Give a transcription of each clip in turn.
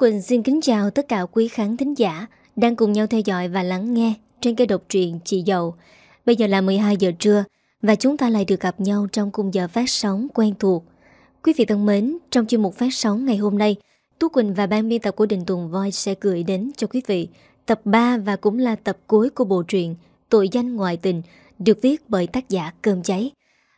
Quỳnh xin kính chào tất cả quý khán thính giả đang cùng nhau theo dõi và lắng nghe trên kênh độc truyện Chị Dậu. Bây giờ là 12 giờ trưa và chúng ta lại được gặp nhau trong khung giờ phát sóng quen thuộc. Quý vị thân mến, trong chuyên mục phát sóng ngày hôm nay, Tú Quỳnh và ban biên tập của Đình Tùng Voice sẽ gửi đến cho quý vị tập 3 và cũng là tập cuối của bộ truyện Tội danh ngoại tình được viết bởi tác giả Cơm Cháy.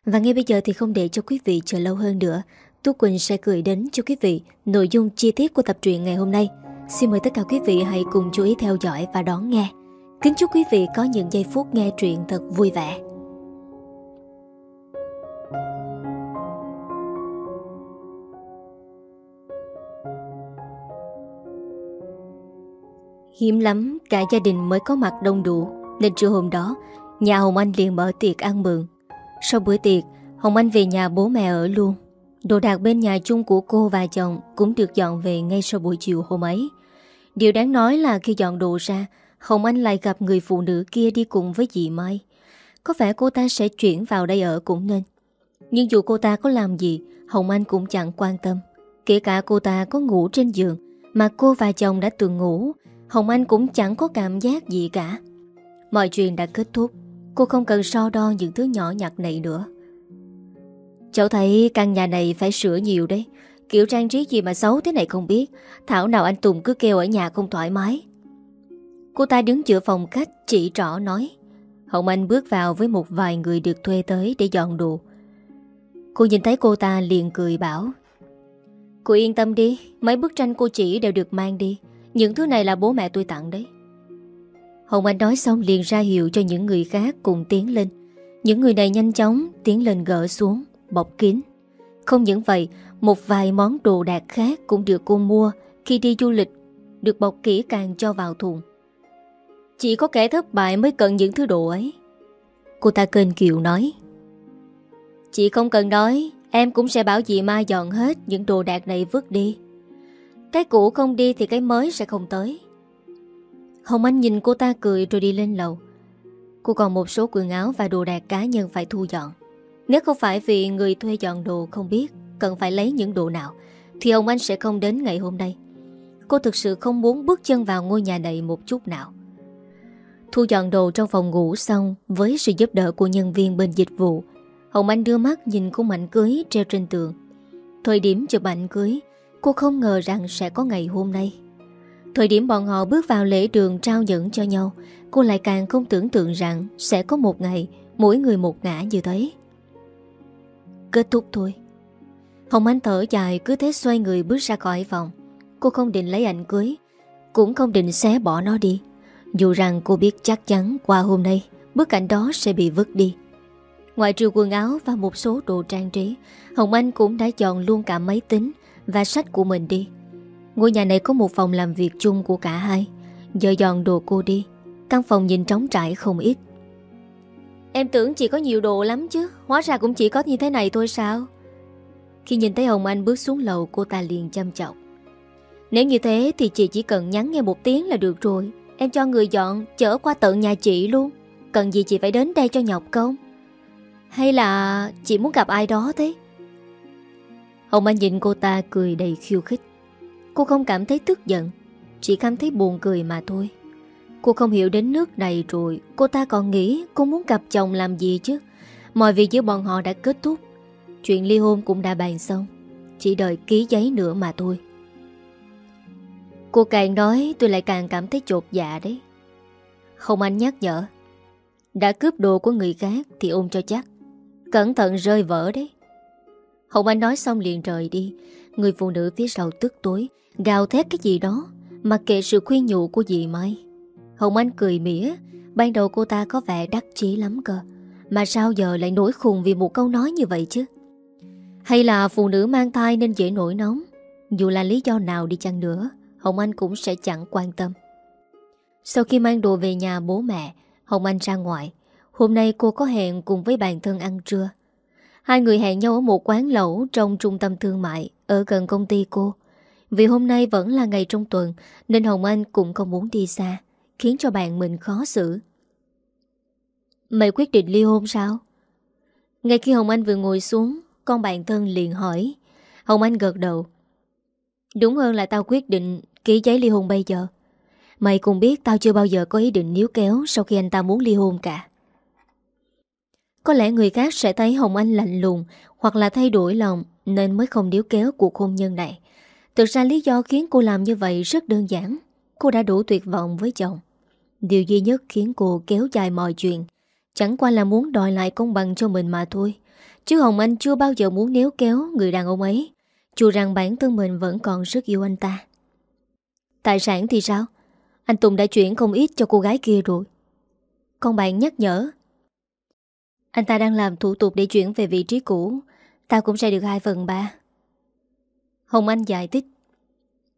Và ngay bây giờ thì không để cho quý vị chờ lâu hơn nữa, Tú Quỳnh sẽ gửi đến cho quý vị nội dung chi tiết của tập truyện ngày hôm nay. Xin mời tất cả quý vị hãy cùng chú ý theo dõi và đón nghe. Kính chúc quý vị có những giây phút nghe truyện thật vui vẻ. Hiếm lắm, cả gia đình mới có mặt đông đủ, Nên trưa hôm đó, Nhà Hồng Anh liền mở tiệc ăn mừng Sau bữa tiệc, Hồng Anh về nhà bố mẹ ở luôn Đồ đạc bên nhà chung của cô và chồng Cũng được dọn về ngay sau buổi chiều hôm ấy. Điều đáng nói là khi dọn đồ ra, Hồng Anh lại gặp người phụ nữ kia đi cùng với dì Mai. Có vẻ cô ta sẽ chuyển vào đây ở cũng nên. Nhưng dù cô ta có làm gì, Hồng Anh cũng chẳng quan tâm. Kể cả cô ta có ngủ trên giường, Mà cô và chồng đã từng ngủ, Hồng Anh cũng chẳng có cảm giác gì cả. Mọi chuyện đã kết thúc. Cô không cần so đo những thứ nhỏ nhặt này nữa. Cháu thấy căn nhà này phải sửa nhiều đấy. Kiểu trang trí gì mà xấu thế này không biết. Thảo nào anh Tùng cứ kêu ở nhà không thoải mái. Cô ta đứng giữa phòng khách, chỉ trỏ nói. Hồng Anh bước vào với một vài người được thuê tới để dọn đồ. Cô nhìn thấy cô ta liền cười bảo. Cô yên tâm đi, Mấy bức tranh cô chỉ đều được mang đi. Những thứ này là bố mẹ tôi tặng đấy. Hồng Anh nói xong liền ra hiệu cho những người khác cùng tiến lên. Những người này nhanh chóng tiến lên gỡ xuống. Bọc kín. Không những vậy, Một vài món đồ đạc khác cũng được cô mua Khi đi du lịch, Được bọc kỹ càng cho vào thùng. Chỉ có kẻ thất bại mới cần những thứ đồ ấy. Cô ta kênh kiệu nói, Chị không cần nói, Em cũng sẽ bảo chị Mai dọn hết Những đồ đạc này vứt đi. Cái cũ không đi thì cái mới sẽ không tới. Hồng Anh nhìn cô ta cười rồi đi lên lầu. Cô còn một số quần áo và đồ đạc cá nhân phải thu dọn. Nếu không phải vì người thuê dọn đồ không biết Cần phải lấy những đồ nào, Thì Hồng Anh sẽ không đến ngày hôm nay. Cô thực sự không muốn bước chân vào ngôi nhà này một chút nào. Thu dọn đồ trong phòng ngủ xong Với sự giúp đỡ của nhân viên bên dịch vụ Hồng Anh đưa mắt nhìn khung ảnh cưới treo trên tường. Thời điểm chụp ảnh cưới, Cô không ngờ rằng sẽ có ngày hôm nay. Thời điểm bọn họ bước vào lễ đường trao nhẫn cho nhau, Cô lại càng không tưởng tượng rằng Sẽ có một ngày Mỗi người một ngã như thế. Kết thúc thôi. Hồng Anh thở dài, cứ thế xoay người bước ra khỏi phòng. Cô không định lấy ảnh cưới, Cũng không định xé bỏ nó đi. Dù rằng cô biết chắc chắn qua hôm nay, Bức ảnh đó sẽ bị vứt đi. Ngoài trừ quần áo và một số đồ trang trí, Hồng Anh cũng đã chọn luôn cả máy tính Và sách của mình đi. Ngôi nhà này có một phòng làm việc chung của cả hai. Giờ dọn đồ cô đi, Căn phòng nhìn trống trải không ít. Em tưởng chị có nhiều đồ lắm chứ. Hóa ra cũng chỉ có như thế này thôi sao? Khi nhìn thấy Hồng Anh bước xuống lầu, Cô ta liền chăm chọc. Nếu như thế thì chị chỉ cần nhắn nghe một tiếng là được rồi. Em cho người dọn, Chở qua tận nhà chị luôn. Cần gì chị phải đến đây cho nhọc công? Hay là chị muốn gặp ai đó thế? Hồng Anh nhìn cô ta cười đầy khiêu khích. Cô không cảm thấy tức giận, Chỉ cảm thấy buồn cười mà thôi. Cô không hiểu đến nước này rồi. Cô ta còn nghĩ cô muốn gặp chồng làm gì chứ? Mọi việc giữa bọn họ đã kết thúc. Chuyện ly hôn cũng đã bàn xong. Chỉ đợi ký giấy nữa mà thôi. Cô càng nói, tôi lại càng cảm thấy chột dạ đấy. Không anh nhắc nhở. Đã cướp đồ của người khác Thì ôm cho chắc. Cẩn thận rơi vỡ đấy. Hồng Anh nói xong liền rời đi. Người phụ nữ phía sau tức tối, Gào thét cái gì đó, Mặc kệ sự khuyên nhủ của dì Mai. Hồng Anh cười mỉa. Ban đầu cô ta có vẻ đắc chí lắm cơ. Mà sao giờ lại nổi khùng vì một câu nói như vậy chứ? Hay là phụ nữ mang thai nên dễ nổi nóng? Dù là lý do nào đi chăng nữa, Hồng Anh cũng sẽ chẳng quan tâm. Sau khi mang đồ về nhà bố mẹ, Hồng Anh ra ngoài. Hôm nay cô có hẹn cùng với bạn thân ăn trưa. Hai người hẹn nhau ở một quán lẩu Trong trung tâm thương mại Ở gần công ty cô. Vì hôm nay vẫn là ngày trong tuần, Nên Hồng Anh cũng không muốn đi xa. Khiến cho bạn mình khó xử. Mày quyết định ly hôn sao? Ngay khi Hồng Anh vừa ngồi xuống, Con bạn thân liền hỏi. Hồng Anh gật đầu. Đúng hơn là tao quyết định Ký giấy ly hôn bây giờ. Mày cũng biết tao chưa bao giờ có ý định níu kéo Sau khi anh ta muốn ly hôn cả. Có lẽ người khác sẽ thấy Hồng Anh lạnh lùng Hoặc là thay đổi lòng Nên mới không níu kéo cuộc hôn nhân này. Thực ra lý do khiến cô làm như vậy rất đơn giản. Cô đã đủ tuyệt vọng với chồng. Điều duy nhất khiến cô kéo dài mọi chuyện, Chẳng qua là muốn đòi lại công bằng cho mình mà thôi. Chứ Hồng Anh chưa bao giờ muốn nếu kéo người đàn ông ấy, Dù rằng bản thân mình vẫn còn rất yêu anh ta. Tài sản thì sao? Anh Tùng đã chuyển không ít cho cô gái kia rồi. Con bạn nhắc nhở. Anh ta đang làm thủ tục để chuyển về vị trí cũ. Tao cũng sẽ được 2 phần 3 Hồng Anh giải thích.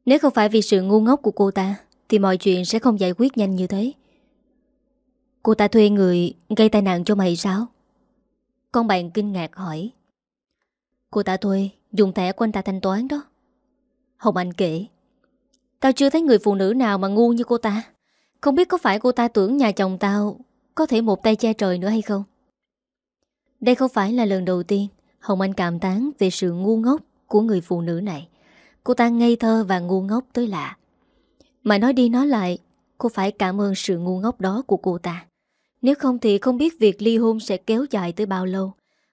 Nếu không phải vì sự ngu ngốc của cô ta thì mọi chuyện sẽ không giải quyết nhanh như thế. Cô ta thuê người gây tai nạn cho mày sao? Con bạn kinh ngạc hỏi. Cô ta thuê, Dùng thẻ của anh ta thanh toán đó. Hồng Anh kể. Tao chưa thấy người phụ nữ nào mà ngu như cô ta. Không biết có phải cô ta tưởng nhà chồng tao Có thể một tay che trời nữa hay không? Đây không phải là lần đầu tiên Hồng Anh cảm tán về sự ngu ngốc Của người phụ nữ này. Cô ta ngây thơ và ngu ngốc tới lạ. Mà nói đi nói lại, Cô phải cảm ơn sự ngu ngốc đó của cô ta. Nếu không thì không biết việc ly hôn sẽ kéo dài tới bao lâu.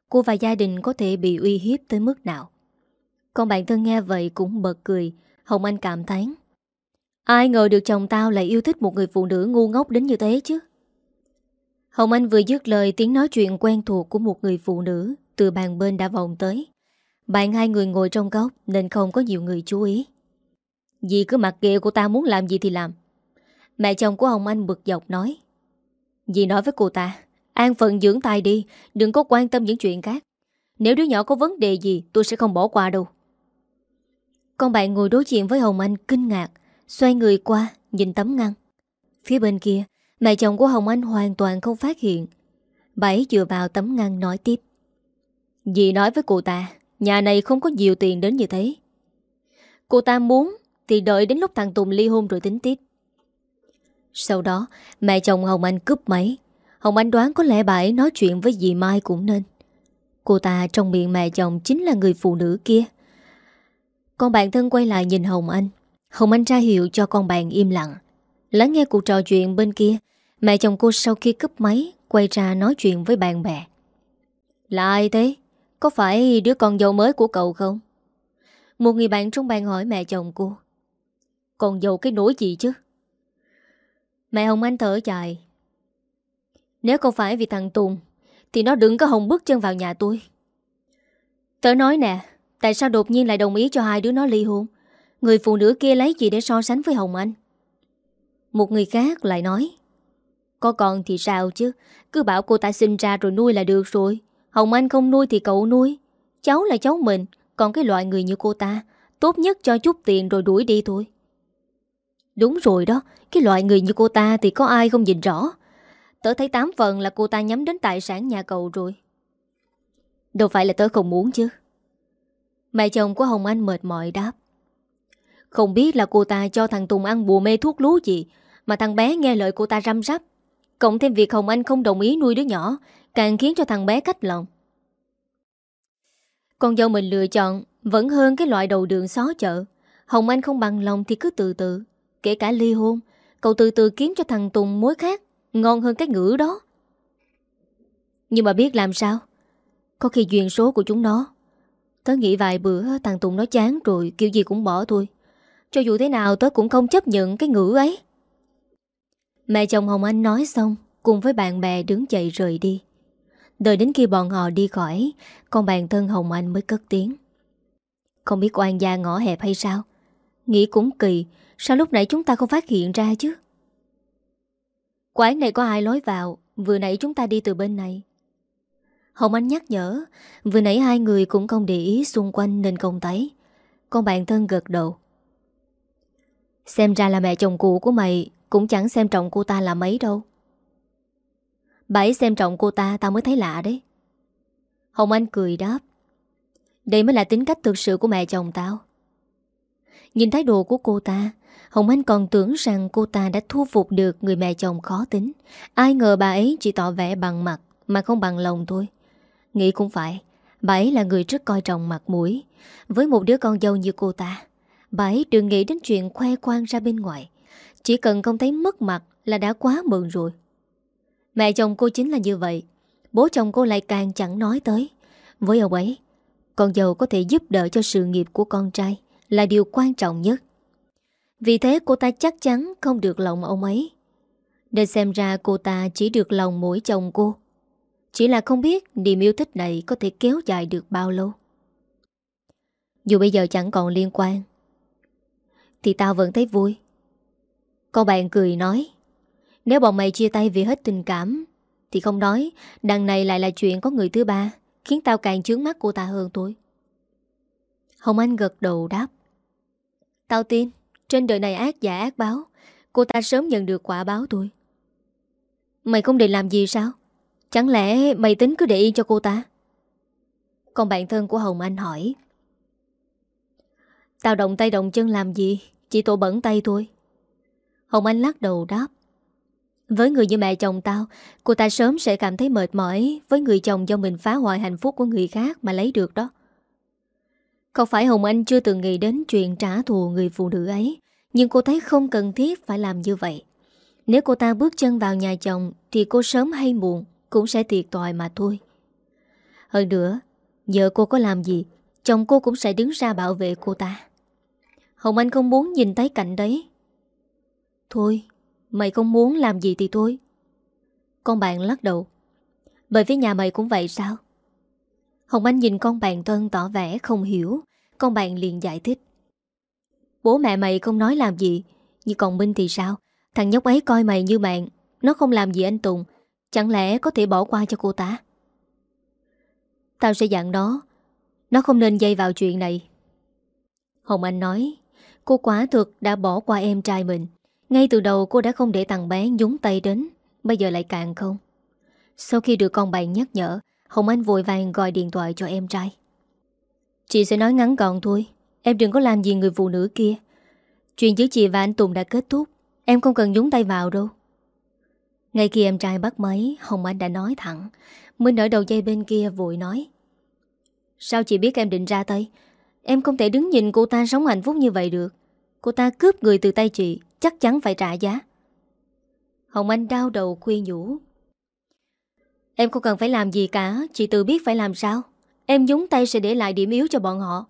Cô và gia đình có thể bị uy hiếp tới mức nào. Còn bạn thân nghe vậy cũng bật cười, Hồng Anh cảm thán. Ai ngờ được chồng tao lại yêu thích một người phụ nữ ngu ngốc đến như thế chứ? Hồng Anh vừa dứt lời, tiếng nói chuyện quen thuộc của một người phụ nữ Từ bàn bên đã vòng tới. Bạn hai người ngồi trong góc Nên không có nhiều người chú ý. Dì cứ mặc kệ cô ta muốn làm gì thì làm. Mẹ chồng của Hồng Anh bực dọc nói. Dì nói với cô ta, An phận dưỡng tài đi, Đừng có quan tâm những chuyện khác. Nếu đứa nhỏ có vấn đề gì, tôi sẽ không bỏ qua đâu. Con bạn ngồi đối diện với Hồng Anh kinh ngạc, Xoay người qua, Nhìn tấm ngăn. Phía bên kia, Mẹ chồng của Hồng Anh hoàn toàn không phát hiện. Bảy dựa vào tấm ngăn nói tiếp. Dì nói với cô ta, Nhà này không có nhiều tiền đến như thế. Cô ta muốn thì đợi đến lúc thằng Tùng ly hôn rồi tính tiếp. Sau đó, Mẹ chồng Hồng Anh cướp máy. Hồng Anh đoán có lẽ bà ấy nói chuyện với dì Mai cũng nên. Cô ta trong miệng mẹ chồng chính là người phụ nữ kia. Con bạn thân quay lại nhìn Hồng Anh. Hồng Anh ra hiệu cho con bạn im lặng. Lắng nghe cuộc trò chuyện bên kia, Mẹ chồng cô sau khi cướp máy, Quay ra nói chuyện với bạn bè. Là ai thế? Có phải đứa con dâu mới của cậu không? Một người bạn trong bàn hỏi mẹ chồng cô. Còn giàu cái nỗi gì chứ? Mẹ Hồng Anh thở dài. Nếu không phải vì thằng Tùng, Thì nó đừng có hồng bước chân vào nhà tôi. Tớ nói nè, Tại sao đột nhiên lại đồng ý cho hai đứa nó ly hôn? Người phụ nữ kia lấy gì để so sánh với Hồng Anh? Một người khác lại nói, Có con thì sao chứ? Cứ bảo cô ta sinh ra rồi nuôi là được rồi. Hồng Anh không nuôi thì cậu nuôi. Cháu là cháu mình, Còn cái loại người như cô ta, Tốt nhất cho chút tiền rồi đuổi đi thôi. Đúng rồi đó, Cái loại người như cô ta thì có ai không nhìn rõ? Tớ thấy tám phần là cô ta nhắm đến tài sản nhà cậu rồi. Đâu phải là tớ không muốn chứ. Mẹ chồng của Hồng Anh mệt mỏi đáp. Không biết là cô ta cho thằng Tùng ăn bùa mê thuốc lú gì Mà thằng bé nghe lời cô ta răm rắp. Cộng thêm việc Hồng Anh không đồng ý nuôi đứa nhỏ, Càng khiến cho thằng bé cách lòng. Con dâu mình lựa chọn Vẫn hơn cái loại đầu đường xó chợ. Hồng Anh không bằng lòng thì cứ từ từ. Kể cả ly hôn, Cậu từ từ kiếm cho thằng Tùng mối khác, Ngon hơn cái ngữ đó. Nhưng mà biết làm sao? Có khi duyên số của chúng nó. Tớ nghĩ vài bữa, thằng Tùng nó chán rồi, Kiểu gì cũng bỏ thôi. Cho dù thế nào, tớ cũng không chấp nhận cái ngữ ấy. Mẹ chồng Hồng Anh nói xong, Cùng với bạn bè đứng dậy rời đi. Đợi đến khi bọn họ đi khỏi, Con bạn thân Hồng Anh mới cất tiếng. Không biết oan gia ngõ hẹp hay sao? Nghĩ cũng kỳ Sao lúc nãy chúng ta không phát hiện ra chứ? Quán này có ai lối vào? Vừa nãy chúng ta đi từ bên này. Hồng Anh nhắc nhở, Vừa nãy hai người cũng không để ý xung quanh nên không thấy. Con bạn thân gật đầu. Xem ra là mẹ chồng cũ của mày Cũng chẳng xem trọng cô ta là mấy đâu. Bảy xem trọng cô ta, Tao mới thấy lạ đấy. Hồng Anh cười đáp. Đây mới là tính cách thực sự của mẹ chồng tao. Nhìn thái độ của cô ta Hồng Anh còn tưởng rằng cô ta đã thu phục được người mẹ chồng khó tính. Ai ngờ bà ấy chỉ tỏ vẻ bằng mặt, Mà không bằng lòng thôi. Nghĩ cũng phải, Bà ấy là người rất coi trọng mặt mũi. Với một đứa con dâu như cô ta, Bà ấy đừng nghĩ đến chuyện khoe khoang ra bên ngoài. Chỉ cần không thấy mất mặt Là đã quá mừng rồi. Mẹ chồng cô chính là như vậy, Bố chồng cô lại càng chẳng nói tới. Với ông ấy, Con dâu có thể giúp đỡ cho sự nghiệp của con trai Là điều quan trọng nhất. Vì thế cô ta chắc chắn không được lòng ông ấy. Nên xem ra cô ta chỉ được lòng mỗi chồng cô. Chỉ là không biết niềm yêu thích này có thể kéo dài được bao lâu. Dù bây giờ chẳng còn liên quan, Thì tao vẫn thấy vui. Con bạn cười nói, Nếu bọn mày chia tay vì hết tình cảm, Thì không nói Đằng này lại là chuyện có người thứ ba, Khiến tao càng chướng mắt cô ta hơn tôi. Hồng Anh gật đầu đáp, Tao tin. Trên đời này ác giả ác báo, Cô ta sớm nhận được quả báo tôi. Mày không định làm gì sao? Chẳng lẽ mày tính cứ để yên cho cô ta? Còn bạn thân của Hồng Anh hỏi. Tao động tay động chân làm gì? Chỉ tổ bẩn tay thôi. Hồng Anh lắc đầu đáp. Với người như mẹ chồng tao, Cô ta sớm sẽ cảm thấy mệt mỏi Với người chồng do mình phá hoại hạnh phúc của người khác Mà lấy được đó. Không phải Hồng Anh chưa từng nghĩ đến Chuyện trả thù người phụ nữ ấy, Nhưng cô thấy không cần thiết phải làm như vậy. Nếu cô ta bước chân vào nhà chồng, Thì cô sớm hay muộn Cũng sẽ thiệt tòi mà thôi. Hơn nữa Giờ cô có làm gì, Chồng cô cũng sẽ đứng ra bảo vệ cô ta. Hồng Anh không muốn nhìn thấy cảnh đấy. Thôi, Mày không muốn làm gì thì thôi. Con bạn lắc đầu. Bởi vì nhà mày cũng vậy sao? Hồng Anh nhìn con bạn thân tỏ vẻ không hiểu. Con bạn liền giải thích. Bố mẹ mày không nói làm gì. Nhưng còn Minh thì sao? Thằng nhóc ấy coi mày như bạn Nó không làm gì anh Tùng. Chẳng lẽ có thể bỏ qua cho cô ta? Tao sẽ dặn nó. Nó không nên dây vào chuyện này. Hồng Anh nói, Cô quả thực đã bỏ qua em trai mình. Ngay từ đầu cô đã không để thằng bé nhúng tay đến. Bây giờ lại càng không. Sau khi được con bạn nhắc nhở Hồng Anh vội vàng gọi điện thoại cho em trai. Chị sẽ nói ngắn gọn thôi, Em đừng có làm gì người phụ nữ kia. Chuyện giữa chị và anh Tùng đã kết thúc, Em không cần nhúng tay vào đâu. Ngay khi em trai bắt máy, Hồng Anh đã nói thẳng. Minh ở đầu dây bên kia vội nói. Sao chị biết em định ra tay? Em không thể đứng nhìn cô ta sống hạnh phúc như vậy được. Cô ta cướp người từ tay chị, Chắc chắn phải trả giá. Hồng Anh đau đầu khuyên nhủ. Em không cần phải làm gì cả, Chị tự biết phải làm sao. Em nhúng tay sẽ để lại điểm yếu cho bọn họ.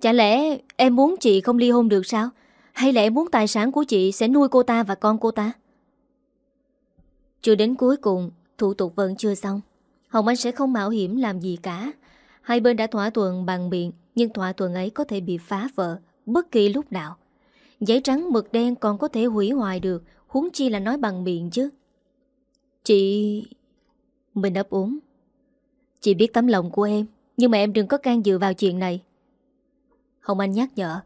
Chả lẽ em muốn chị không ly hôn được sao? Hay là em muốn tài sản của chị Sẽ nuôi cô ta và con cô ta? Chưa đến cuối cùng, Thủ tục vẫn chưa xong. Hồng Anh sẽ không mạo hiểm làm gì cả. Hai bên đã thỏa thuận bằng miệng, Nhưng thỏa thuận ấy có thể bị phá vỡ Bất kỳ lúc nào. Giấy trắng, mực đen còn có thể hủy hoại được. Huống chi là nói bằng miệng chứ. Chị... Mình ấp uống. Chị biết tấm lòng của em Nhưng mà em đừng có can dự vào chuyện này. Hồng Anh nhắc nhở.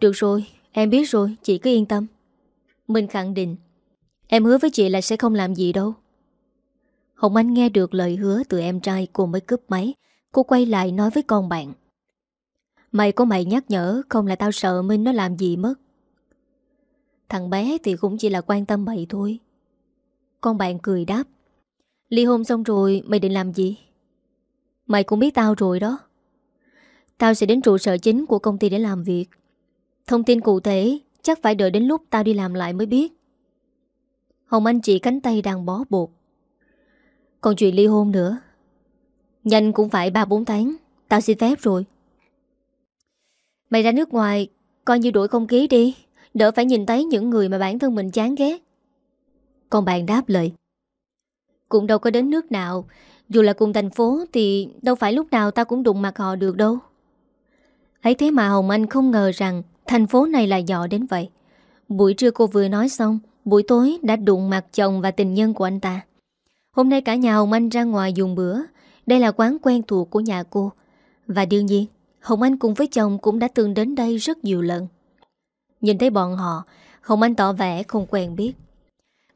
Được rồi, em biết rồi Chị cứ yên tâm. Mình khẳng định Em hứa với chị là sẽ không làm gì đâu. Hồng Anh nghe được lời hứa từ em trai Cô mới cướp máy. Cô quay lại nói với con bạn. Mày có mày nhắc nhở Không là tao sợ Minh nó làm gì mất. Thằng bé thì cũng chỉ là quan tâm mày thôi. Con bạn cười đáp. Ly hôn xong rồi, mày định làm gì? Mày cũng biết tao rồi đó. Tao sẽ đến trụ sở chính của công ty để làm việc. Thông tin cụ thể Chắc phải đợi đến lúc tao đi làm lại mới biết. Hồng Anh chỉ cánh tay đang bó bột Còn chuyện ly hôn nữa, Nhanh cũng phải 3-4 tháng, Tao xin phép rồi. Mày ra nước ngoài, Coi như đổi không khí đi, Đỡ phải nhìn thấy những người mà bản thân mình chán ghét. Còn bạn đáp lời. Cũng đâu có đến nước nào. Dù là cùng thành phố Thì đâu phải lúc nào ta cũng đụng mặt họ được đâu. Ấy thế mà Hồng Anh không ngờ rằng Thành phố này là nhỏ đến vậy. Buổi trưa cô vừa nói xong, Buổi tối đã đụng mặt chồng và tình nhân của anh ta. Hôm nay cả nhà Hồng Anh ra ngoài dùng bữa. Đây là quán quen thuộc của nhà cô. Và đương nhiên, Hồng Anh cùng với chồng cũng đã từng đến đây rất nhiều lần. Nhìn thấy bọn họ, Hồng Anh tỏ vẻ không quen biết.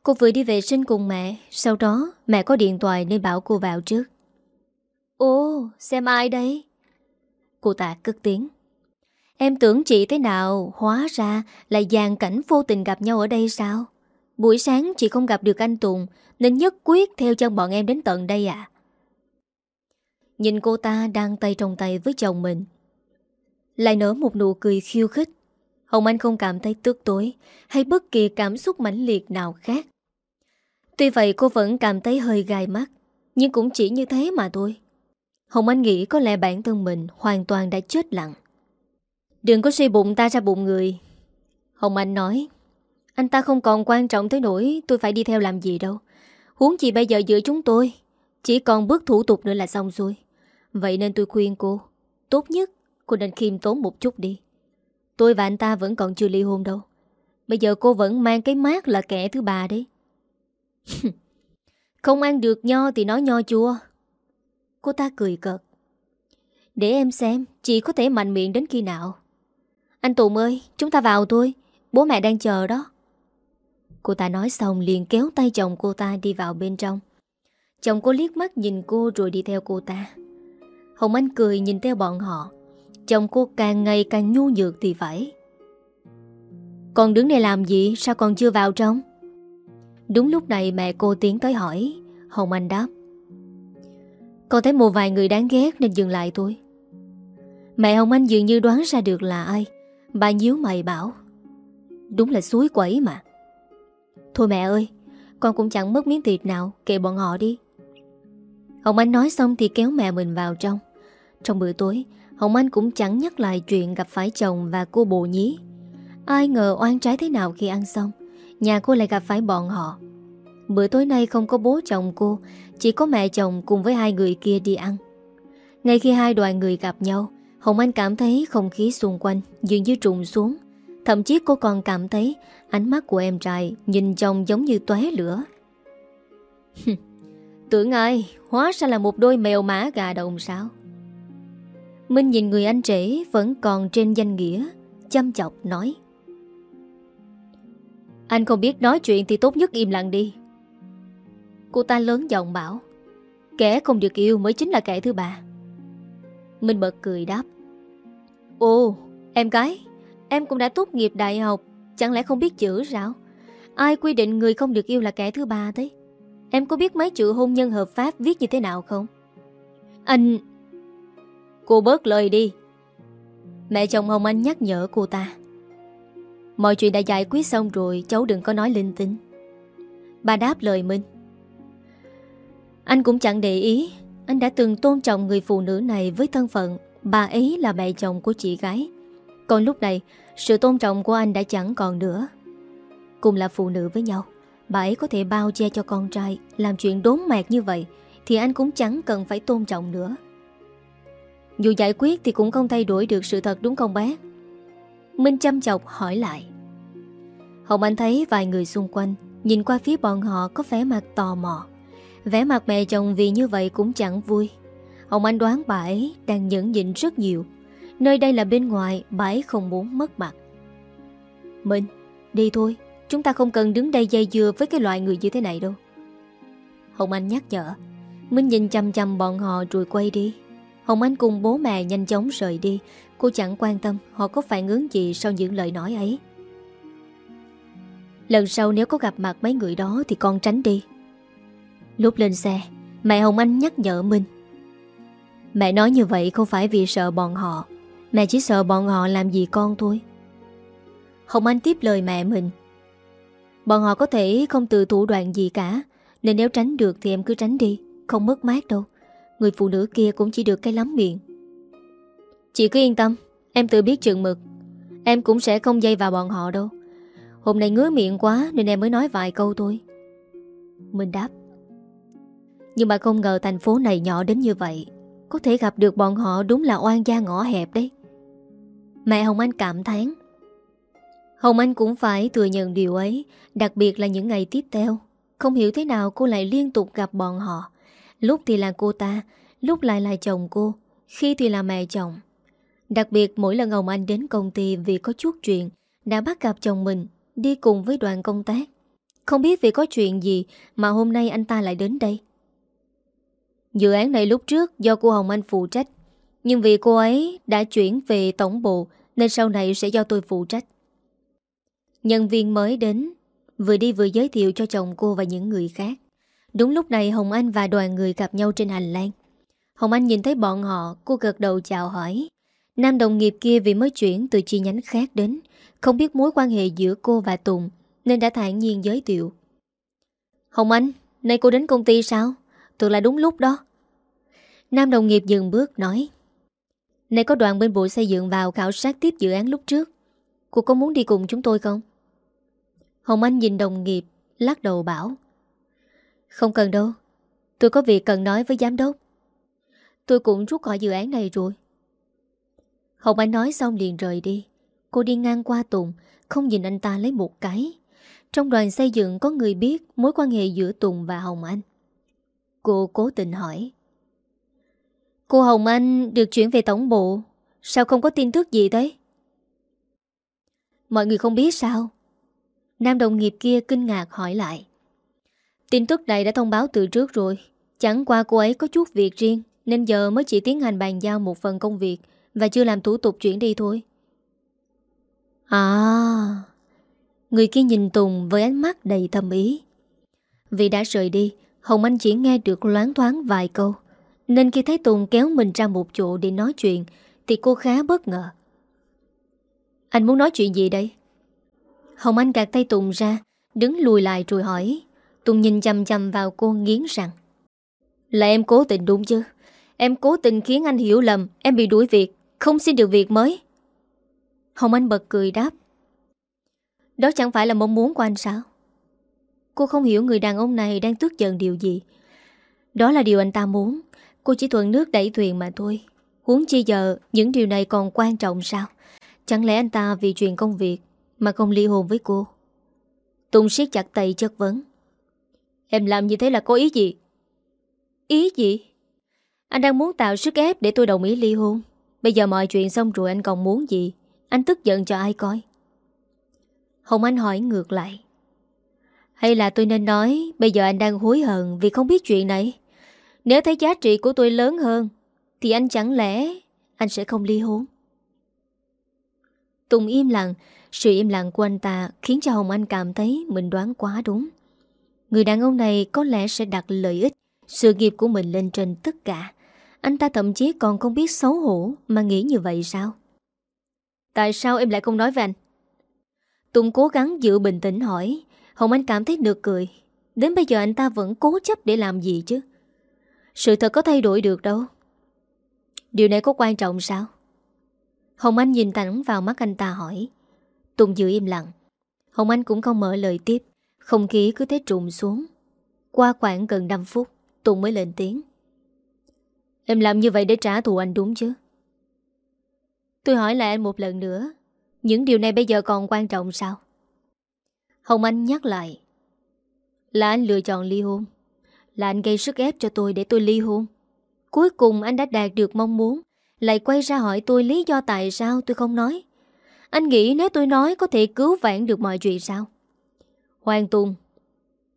Cô vừa đi vệ sinh cùng mẹ. Sau đó, mẹ có điện thoại nên bảo cô vào trước. Ồ xem ai đây? Cô ta cất tiếng. Em tưởng chị thế nào? Hóa ra là dàn cảnh vô tình gặp nhau ở đây sao? Buổi sáng chị không gặp được anh Tùng, Nên nhất quyết theo chân bọn em đến tận đây à Nhìn cô ta đang tay trong tay với chồng mình. Lại nở một nụ cười khiêu khích. Hồng Anh không cảm thấy tức tối Hay bất kỳ cảm xúc mãnh liệt nào khác. Tuy vậy cô vẫn cảm thấy hơi gai mắt Nhưng cũng chỉ như thế mà thôi. Hồng Anh nghĩ có lẽ bản thân mình Hoàn toàn đã chết lặng. Đừng có suy bụng ta ra bụng người. Hồng Anh nói Anh ta không còn quan trọng tới nỗi Tôi phải đi theo làm gì đâu. Huống gì bây giờ giữa chúng tôi Chỉ còn bước thủ tục nữa là xong rồi. Vậy nên tôi khuyên cô Tốt nhất cô nên khiêm tốn một chút đi. Tôi và anh ta vẫn còn chưa ly hôn đâu. Bây giờ cô vẫn mang cái mát là kẻ thứ ba đấy Không ăn được nho thì nói nho chua. Cô ta cười cợt. Để em xem, Chị có thể mạnh miệng đến khi nào. Anh Tùng ơi, Chúng ta vào thôi, Bố mẹ đang chờ đó. Cô ta nói xong liền kéo tay chồng cô ta đi vào bên trong. Chồng cô liếc mắt nhìn cô rồi đi theo cô ta. Hồng Anh cười nhìn theo bọn họ. Chồng cô càng ngày càng nhu nhược thì phải. Còn đứng đây làm gì? Sao còn chưa vào trong? Đúng lúc này mẹ cô tiến tới hỏi. Hồng Anh đáp. Con thấy một vài người đáng ghét nên dừng lại thôi. Mẹ Hồng Anh dường như đoán ra được là ai. Bà nhíu mày bảo. Đúng là suối quẩy mà. Thôi mẹ ơi, Con cũng chẳng mất miếng thịt nào, Kệ bọn họ đi. Hồng Anh nói xong thì kéo mẹ mình vào trong. Trong bữa tối, Hồng Anh cũng chẳng nhắc lại chuyện gặp phải chồng và cô bồ nhí. Ai ngờ oan trái thế nào khi ăn xong. Nhà cô lại gặp phải bọn họ. Bữa tối nay không có bố chồng cô, Chỉ có mẹ chồng cùng với hai người kia đi ăn. Ngay khi hai đoàn người gặp nhau, Hồng Anh cảm thấy không khí xung quanh Dường như trùng xuống. Thậm chí cô còn cảm thấy Ánh mắt của em trai nhìn chồng giống như tóe lửa. Tưởng ai, Hóa ra là một đôi mèo mã gà đồng sao? Minh nhìn người anh trẻ Vẫn còn trên danh nghĩa, Chăm chọc nói. Anh không biết nói chuyện Thì tốt nhất im lặng đi. Cô ta lớn giọng bảo, Kẻ không được yêu mới chính là kẻ thứ ba. Minh bật cười đáp, Ồ, em gái, Em cũng đã tốt nghiệp đại học, Chẳng lẽ không biết chữ sao? Ai quy định người không được yêu là kẻ thứ ba thế? Em có biết mấy chữ hôn nhân hợp pháp Viết như thế nào không? Anh, Cô bớt lời đi. Mẹ chồng Hồng Anh nhắc nhở cô ta Mọi chuyện đã giải quyết xong rồi, Cháu đừng có nói linh tinh. Bà đáp lời Minh. Anh cũng chẳng để ý, Anh đã từng tôn trọng người phụ nữ này Với thân phận, Bà ấy là mẹ chồng của chị gái. Còn lúc này, Sự tôn trọng của anh đã chẳng còn nữa. Cùng là phụ nữ với nhau, Bà ấy có thể bao che cho con trai, Làm chuyện đốn mạc như vậy, Thì anh cũng chẳng cần phải tôn trọng nữa. Dù giải quyết thì cũng không thay đổi được sự thật đúng không bác? Minh chăm chọc hỏi lại. Hồng Anh thấy vài người xung quanh Nhìn qua phía bọn họ có vẻ mặt tò mò. Vẻ mặt mẹ chồng vì như vậy cũng chẳng vui. Hồng Anh đoán bà ấy đang nhẫn nhịn rất nhiều. Nơi đây là bên ngoài Bà ấy không muốn mất mặt. Minh, đi thôi. Chúng ta không cần đứng đây dây dưa với cái loại người như thế này đâu. Hồng Anh nhắc nhở. Minh nhìn chăm chăm bọn họ rồi quay đi. Hồng Anh cùng bố mẹ nhanh chóng rời đi. Cô chẳng quan tâm họ có phản ứng gì sau những lời nói ấy. Lần sau nếu có gặp mặt mấy người đó thì con tránh đi. Lúc lên xe, Mẹ Hồng Anh nhắc nhở Minh. Mẹ nói như vậy không phải vì sợ bọn họ, Mẹ chỉ sợ bọn họ làm gì con thôi. Hồng Anh tiếp lời mẹ mình. Bọn họ có thể không từ thủ đoạn gì cả, Nên nếu tránh được thì em cứ tránh đi, Không mất mát đâu. Người phụ nữ kia cũng chỉ được cái lắm miệng. Chị cứ yên tâm, Em tự biết chừng mực. Em cũng sẽ không dây vào bọn họ đâu. Hôm nay ngứa miệng quá Nên em mới nói vài câu thôi. Mình đáp. Nhưng mà không ngờ thành phố này nhỏ đến như vậy. Có thể gặp được bọn họ đúng là oan gia ngõ hẹp đấy. Mẹ Hồng Anh cảm thán. Hồng Anh cũng phải thừa nhận điều ấy, Đặc biệt là những ngày tiếp theo. Không hiểu thế nào cô lại liên tục gặp bọn họ. Lúc thì là cô ta, Lúc lại là chồng cô. Khi thì là mẹ chồng. Đặc biệt, mỗi lần Hồng Anh đến công ty vì có chút chuyện, Đã bắt gặp chồng mình, Đi cùng với đoàn công tác. Không biết vì có chuyện gì Mà hôm nay anh ta lại đến đây. Dự án này lúc trước do cô Hồng Anh phụ trách, Nhưng vì cô ấy đã chuyển về tổng bộ, Nên sau này sẽ do tôi phụ trách. Nhân viên mới đến, Vừa đi vừa giới thiệu cho chồng cô và những người khác. Đúng lúc này, Hồng Anh và đoàn người gặp nhau trên hành lang. Hồng Anh nhìn thấy bọn họ, Cô gật đầu chào hỏi. Nam đồng nghiệp kia vì mới chuyển từ chi nhánh khác đến, Không biết mối quan hệ giữa cô và Tùng, Nên đã thản nhiên giới thiệu. Hồng Anh, Nay cô đến công ty sao? Tưởng là đúng lúc đó. Nam đồng nghiệp dừng bước, nói, Nay có đoàn bên bộ xây dựng vào khảo sát tiếp dự án lúc trước. Cô có muốn đi cùng chúng tôi không? Hồng Anh nhìn đồng nghiệp, Lắc đầu bảo, Không cần đâu. Tôi có việc cần nói với giám đốc. Tôi cũng rút khỏi dự án này rồi. Hồng Anh nói xong liền rời đi. Cô đi ngang qua Tùng, Không nhìn anh ta lấy một cái. Trong đoàn xây dựng có người biết Mối quan hệ giữa Tùng và Hồng Anh. Cô cố tình hỏi. Cô Hồng Anh được chuyển về tổng bộ, Sao không có tin tức gì thế Mọi người không biết sao? Nam đồng nghiệp kia kinh ngạc hỏi lại. Tin tức này đã thông báo từ trước rồi, Chẳng qua cô ấy có chút việc riêng, Nên giờ mới chỉ tiến hành bàn giao một phần công việc. Và chưa làm thủ tục chuyển đi thôi. À Người kia nhìn Tùng với ánh mắt đầy thầm ý. Vì đã rời đi, Hồng Anh chỉ nghe được loáng thoáng vài câu. Nên khi thấy Tùng kéo mình ra một chỗ để nói chuyện, Thì cô khá bất ngờ. Anh muốn nói chuyện gì đây? Hồng Anh gạt tay Tùng ra, Đứng lùi lại rồi hỏi. Tùng nhìn chầm chầm vào cô nghiến rằng, Là em cố tình đúng chứ? Em cố tình khiến anh hiểu lầm, Em bị đuổi việc. Không xin được việc mới. Hồng Anh bật cười đáp. Đó chẳng phải là mong muốn của anh sao? Cô không hiểu người đàn ông này Đang tức giận điều gì. Đó là điều anh ta muốn. Cô chỉ thuận nước đẩy thuyền mà thôi. Huống chi giờ những điều này còn quan trọng sao? Chẳng lẽ anh ta vì chuyện công việc Mà không ly hôn với cô? Tùng siết chặt tay chất vấn. Em làm như thế là có ý gì? Ý gì? Anh đang muốn tạo sức ép để tôi đồng ý ly hôn. Bây giờ mọi chuyện xong rồi anh còn muốn gì? Anh tức giận cho ai coi? Hồng Anh hỏi ngược lại. Hay là tôi nên nói, Bây giờ anh đang hối hận vì không biết chuyện này. Nếu thấy giá trị của tôi lớn hơn, Thì anh chẳng lẽ Anh sẽ không ly hôn? Tùng im lặng. Sự im lặng của anh ta Khiến cho Hồng Anh cảm thấy Mình đoán quá đúng. Người đàn ông này có lẽ sẽ đặt lợi ích Sự nghiệp của mình lên trên tất cả. Anh ta thậm chí còn không biết xấu hổ Mà nghĩ như vậy sao? Tại sao em lại không nói với anh? Tùng cố gắng giữ bình tĩnh hỏi. Hồng Anh cảm thấy được cười. Đến bây giờ anh ta vẫn cố chấp để làm gì chứ? Sự thật có thay đổi được đâu. Điều này có quan trọng sao? Hồng Anh nhìn thẳng vào mắt anh ta hỏi. Tùng giữ im lặng. Hồng Anh cũng không mở lời tiếp. Không khí cứ thế trùng xuống. Qua khoảng gần 5 phút Tùng mới lên tiếng Em làm như vậy để trả thù anh đúng chứ? Tôi hỏi lại anh một lần nữa, Những điều này bây giờ còn quan trọng sao? Hồng Anh nhắc lại, Là anh lựa chọn ly hôn, Là anh gây sức ép cho tôi để tôi ly hôn. Cuối cùng anh đã đạt được mong muốn, Lại quay ra hỏi tôi lý do tại sao tôi không nói. Anh nghĩ nếu tôi nói có thể cứu vãn được mọi chuyện sao? Hoàng Tùng,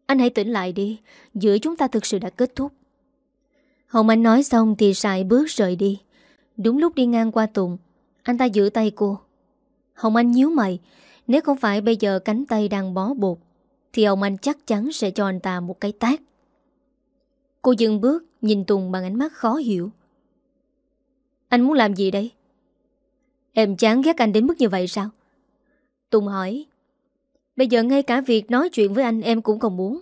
Anh hãy tỉnh lại đi, Giữa chúng ta thực sự đã kết thúc. Hồng Anh nói xong thì sải bước rời đi Đúng lúc đi ngang qua Tùng, Anh ta giữ tay cô Hồng Anh nhíu mày, Nếu không phải bây giờ cánh tay đang bó bột Thì Hồng Anh chắc chắn sẽ cho anh ta một cái tát. Cô dừng bước, Nhìn Tùng bằng ánh mắt khó hiểu Anh muốn làm gì đây? Em chán ghét anh đến mức như vậy sao? Tùng hỏi Bây giờ ngay cả việc nói chuyện với anh em cũng không muốn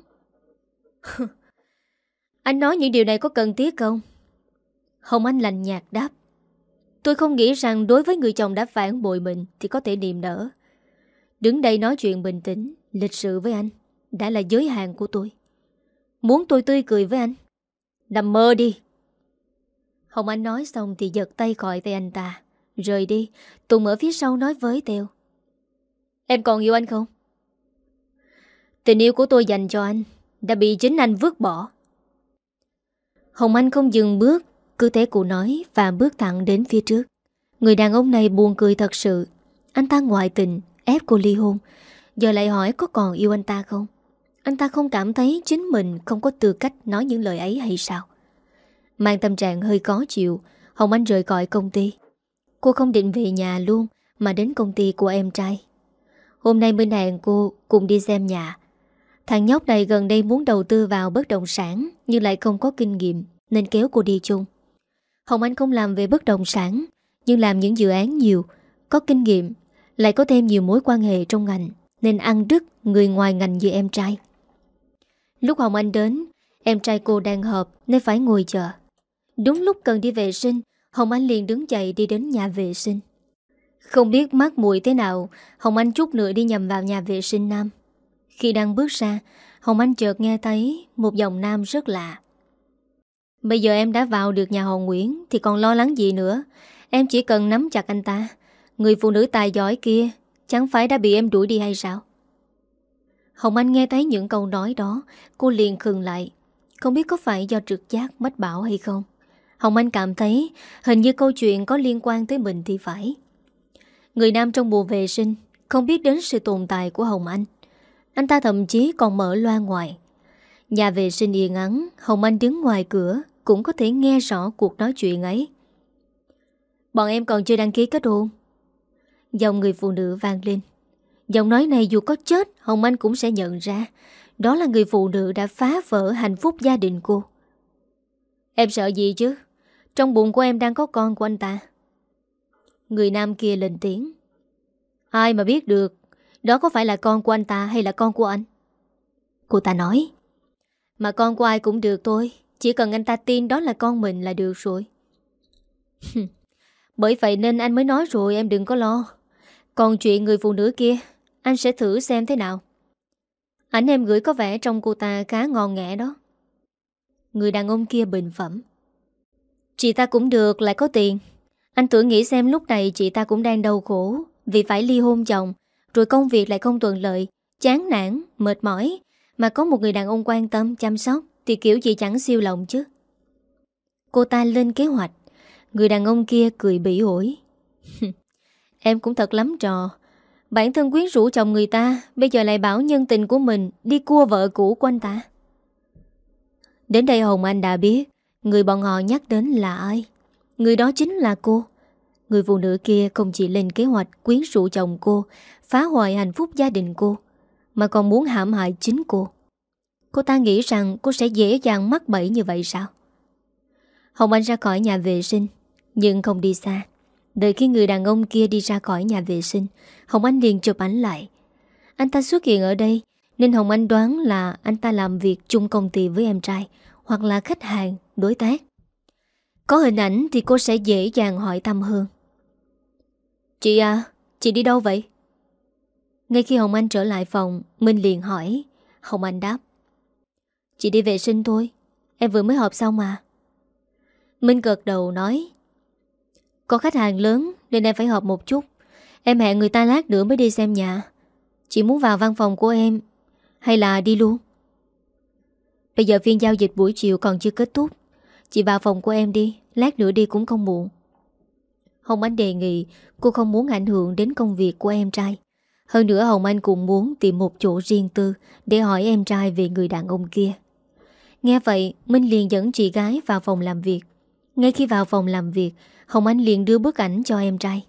Anh nói những điều này có cần thiết không? Hồng Anh lành nhạt đáp. Tôi không nghĩ rằng đối với người chồng đã phản bội mình Thì có thể niềm nở. Đứng đây nói chuyện bình tĩnh, Lịch sự với anh Đã là giới hạn của tôi. Muốn tôi tươi cười với anh, Nằm mơ đi. Hồng Anh nói xong thì giật tay khỏi tay anh ta, Rời đi, Tùng ở phía sau nói với Teo Em còn yêu anh không? Tình yêu của tôi dành cho anh Đã bị chính anh vứt bỏ. Hồng Anh không dừng bước, Cứ thế cô nói và bước thẳng đến phía trước. Người đàn ông này buồn cười thật sự. Anh ta ngoại tình, Ép cô ly hôn. Giờ lại hỏi có còn yêu anh ta không? Anh ta không cảm thấy chính mình Không có tư cách nói những lời ấy hay sao? Mang tâm trạng hơi khó chịu, Hồng Anh rời khỏi công ty. Cô không định về nhà luôn, Mà đến công ty của em trai. Hôm nay bên hẹn cô cùng đi xem nhà. Thằng nhóc này gần đây muốn đầu tư vào bất động sản, Nhưng lại không có kinh nghiệm, Nên kéo cô đi chung. Hồng Anh không làm về bất động sản, Nhưng làm những dự án nhiều, Có kinh nghiệm, Lại có thêm nhiều mối quan hệ trong ngành, Nên ăn đứt người ngoài ngành như em trai. Lúc Hồng Anh đến, Em trai cô đang họp Nên phải ngồi chờ. Đúng lúc cần đi vệ sinh, Hồng Anh liền đứng dậy đi đến nhà vệ sinh. Không biết mát mùi thế nào, Hồng Anh chút nữa đi nhầm vào nhà vệ sinh nam. Khi đang bước ra, Hồng Anh chợt nghe thấy Một giọng nam rất lạ. Bây giờ em đã vào được nhà họ Nguyễn Thì còn lo lắng gì nữa? Em chỉ cần nắm chặt anh ta. Người phụ nữ tài giỏi kia, Chẳng phải đã bị em đuổi đi hay sao? Hồng Anh nghe thấy những câu nói đó, Cô liền khừng lại. Không biết có phải do trực giác mất bảo hay không? Hồng Anh cảm thấy Hình như câu chuyện có liên quan tới mình thì phải. Người nam trong bộ vệ sinh Không biết đến sự tồn tại của Hồng Anh. Anh ta thậm chí còn mở loa ngoài. Nhà vệ sinh yên ắng, Hồng Anh đứng ngoài cửa, Cũng có thể nghe rõ cuộc nói chuyện ấy. Bọn em còn chưa đăng ký kết hôn. Dòng người phụ nữ vang lên. Giọng nói này dù có chết, Hồng Anh cũng sẽ nhận ra. Đó là người phụ nữ đã phá vỡ hạnh phúc gia đình cô. Em sợ gì chứ? Trong bụng của em đang có con của anh ta. Người nam kia lên tiếng. Ai mà biết được đó có phải là con của anh ta hay là con của anh? Cô ta nói. Mà con của ai cũng được thôi. Chỉ cần anh ta tin đó là con mình là được rồi. Bởi vậy nên anh mới nói rồi, em đừng có lo. Còn chuyện người phụ nữ kia, Anh sẽ thử xem thế nào. Ảnh em gửi có vẻ trong cô ta khá ngon nghẽ đó. Người đàn ông kia bình phẩm. Chị ta cũng được, lại có tiền. Anh tưởng nghĩ xem lúc này chị ta cũng đang đau khổ, Vì phải ly hôn chồng rồi công việc lại không thuận lợi Chán nản, mệt mỏi. Mà có một người đàn ông quan tâm, chăm sóc Thì kiểu gì chẳng siêu lòng chứ. Cô ta lên kế hoạch. Người đàn ông kia cười bỉ ổi. Em cũng thật lắm trò. Bản thân quyến rũ chồng người ta Bây giờ lại bảo nhân tình của mình Đi cua vợ cũ của anh ta. Đến đây Hồng Anh đã biết Người bọn họ nhắc đến là ai. Người đó chính là cô. Người phụ nữ kia không chỉ lên kế hoạch Quyến rũ chồng cô Phá hoại hạnh phúc gia đình cô Mà còn muốn hãm hại chính cô. Cô ta nghĩ rằng cô sẽ dễ dàng mắc bẫy như vậy sao? Hồng Anh ra khỏi nhà vệ sinh Nhưng không đi xa. Đợi khi người đàn ông kia đi ra khỏi nhà vệ sinh Hồng Anh liền chụp ảnh lại. Anh ta xuất hiện ở đây Nên Hồng Anh đoán là anh ta làm việc chung công ty với em trai Hoặc là khách hàng, đối tác. Có hình ảnh thì cô sẽ dễ dàng hỏi thăm hơn. Chị à, chị đi đâu vậy? Ngay khi Hồng Anh trở lại phòng Minh liền hỏi. Hồng Anh đáp. Chị đi vệ sinh thôi Em vừa mới họp xong mà. Minh gật đầu nói. Có khách hàng lớn nên em phải họp một chút. Em hẹn người ta lát nữa mới đi xem nhà. Chị muốn vào văn phòng của em Hay là đi luôn? Bây giờ phiên giao dịch buổi chiều còn chưa kết thúc. Chị vào phòng của em đi Lát nữa đi cũng không muộn. Hồng Anh đề nghị Cô không muốn ảnh hưởng đến công việc của em trai. Hơn nữa Hồng Anh cũng muốn tìm một chỗ riêng tư Để hỏi em trai về người đàn ông kia. Nghe vậy, Minh liền dẫn chị gái vào phòng làm việc. Ngay khi vào phòng làm việc, Hồng Anh liền đưa bức ảnh cho em trai.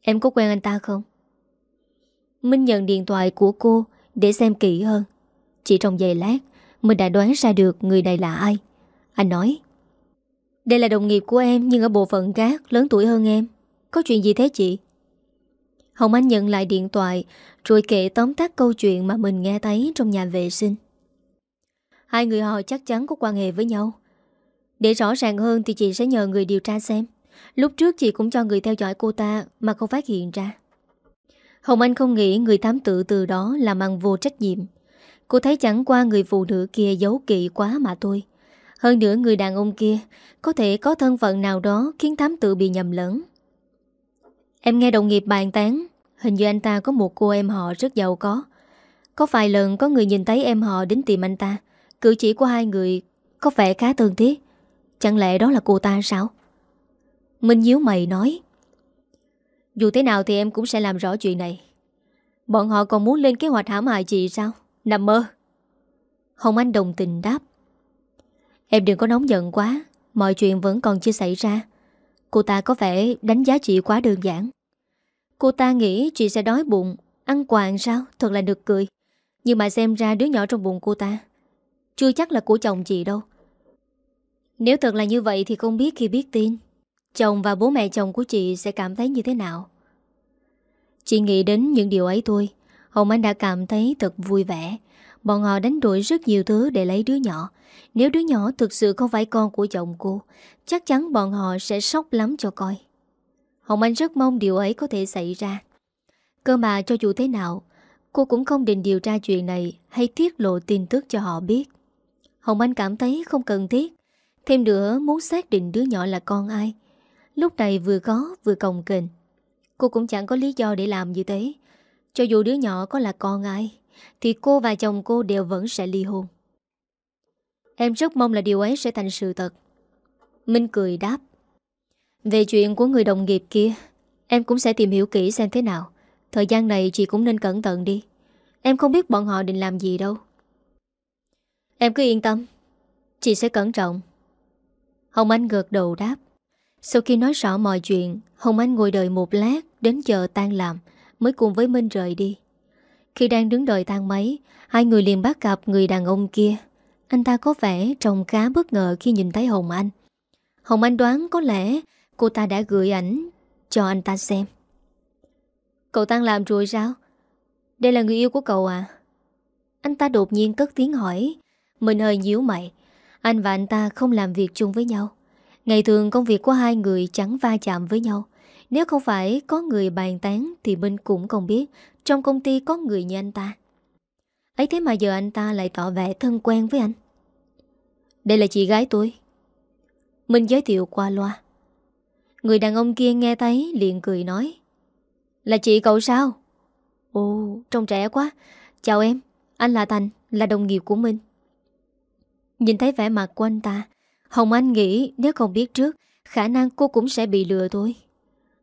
Em có quen anh ta không? Minh nhận điện thoại của cô Để xem kỹ hơn. Chỉ trong giây lát Mình đã đoán ra được người này là ai. Anh nói đây là đồng nghiệp của em, Nhưng ở bộ phận khác, lớn tuổi hơn em. Có chuyện gì thế chị? Hồng Anh nhận lại điện thoại, Rồi kể tóm tắt câu chuyện mà mình nghe thấy Trong nhà vệ sinh. Hai người họ chắc chắn có quan hệ với nhau. Để rõ ràng hơn thì chị sẽ nhờ người điều tra xem. Lúc trước chị cũng cho người theo dõi cô ta Mà không phát hiện ra. Hồng Anh không nghĩ người thám tự từ đó Làm ăn vô trách nhiệm. Cô thấy chẳng qua người phụ nữ kia giấu kỵ quá mà thôi. Hơn nữa người đàn ông kia Có thể có thân phận nào đó Khiến thám tự bị nhầm lẫn. Em nghe đồng nghiệp bàn tán, Hình như anh ta có một cô em họ rất giàu có. Có vài lần có người nhìn thấy em họ đến tìm anh ta, Cử chỉ của hai người Có vẻ khá thân thiết. Chẳng lẽ đó là cô ta sao? Minh nhíu mày nói, Dù thế nào thì em cũng sẽ làm rõ chuyện này. Bọn họ còn muốn lên kế hoạch hãm hại chị sao? Nằm mơ. Hồng Anh đồng tình đáp Em đừng có nóng giận quá, Mọi chuyện vẫn còn chưa xảy ra. Cô ta có vẻ đánh giá chị quá đơn giản. Cô ta nghĩ chị sẽ đói bụng, Ăn quàng sao? Thật là được cười. Nhưng mà xem ra đứa nhỏ trong bụng cô ta Chưa chắc là của chồng chị đâu. Nếu thật là như vậy thì không biết khi biết tin Chồng và bố mẹ chồng của chị sẽ cảm thấy như thế nào. Chị nghĩ đến những điều ấy thôi. Hồng Anh đã cảm thấy thật vui vẻ. Bọn họ đánh đổi rất nhiều thứ để lấy đứa nhỏ. Nếu đứa nhỏ thực sự không phải con của chồng cô, Chắc chắn bọn họ sẽ sốc lắm cho coi. Hồng Anh rất mong điều ấy có thể xảy ra. Cơ mà cho dù thế nào, Cô cũng không định điều tra chuyện này Hay tiết lộ tin tức cho họ biết. Hồng Anh cảm thấy không cần thiết. Thêm nữa, muốn xác định đứa nhỏ là con ai. Lúc này vừa có, vừa cồng kềnh. Cô cũng chẳng có lý do để làm như thế. Cho dù đứa nhỏ có là con ai thì cô và chồng cô đều vẫn sẽ ly hôn. Em rất mong là điều ấy sẽ thành sự thật. Minh cười đáp. Về chuyện của người đồng nghiệp kia, Em cũng sẽ tìm hiểu kỹ xem thế nào. Thời gian này chị cũng nên cẩn thận đi. Em không biết bọn họ định làm gì đâu. Em cứ yên tâm, Chị sẽ cẩn trọng. Hồng Anh gợt đầu đáp. Sau khi nói rõ mọi chuyện, Hồng Anh ngồi đợi một lát Đến giờ tan làm, Mới cùng với Minh rời đi. Khi đang đứng đợi thang máy, Hai người liền bắt gặp người đàn ông kia. Anh ta có vẻ trông khá bất ngờ Khi nhìn thấy Hồng Anh. Hồng Anh đoán có lẽ Cô ta đã gửi ảnh cho anh ta xem. Cậu tan làm rồi sao? Đây là người yêu của cậu à? Anh ta đột nhiên cất tiếng hỏi. Mình hơi nhíu mày. Anh và anh ta không làm việc chung với nhau. Ngày thường công việc của hai người chẳng va chạm với nhau. Nếu không phải có người bàn tán Thì Minh cũng không biết Trong công ty có người như anh ta. Ấy thế mà giờ anh ta lại tỏ vẻ thân quen với anh. Đây là chị gái tôi. Minh giới thiệu qua loa. Người đàn ông kia nghe thấy liền cười nói. Là chị cậu sao? Ồ, trông trẻ quá. Chào em, anh là Thành, là đồng nghiệp của Minh. Nhìn thấy vẻ mặt của anh ta Hồng Anh nghĩ nếu không biết trước Khả năng cô cũng sẽ bị lừa thôi.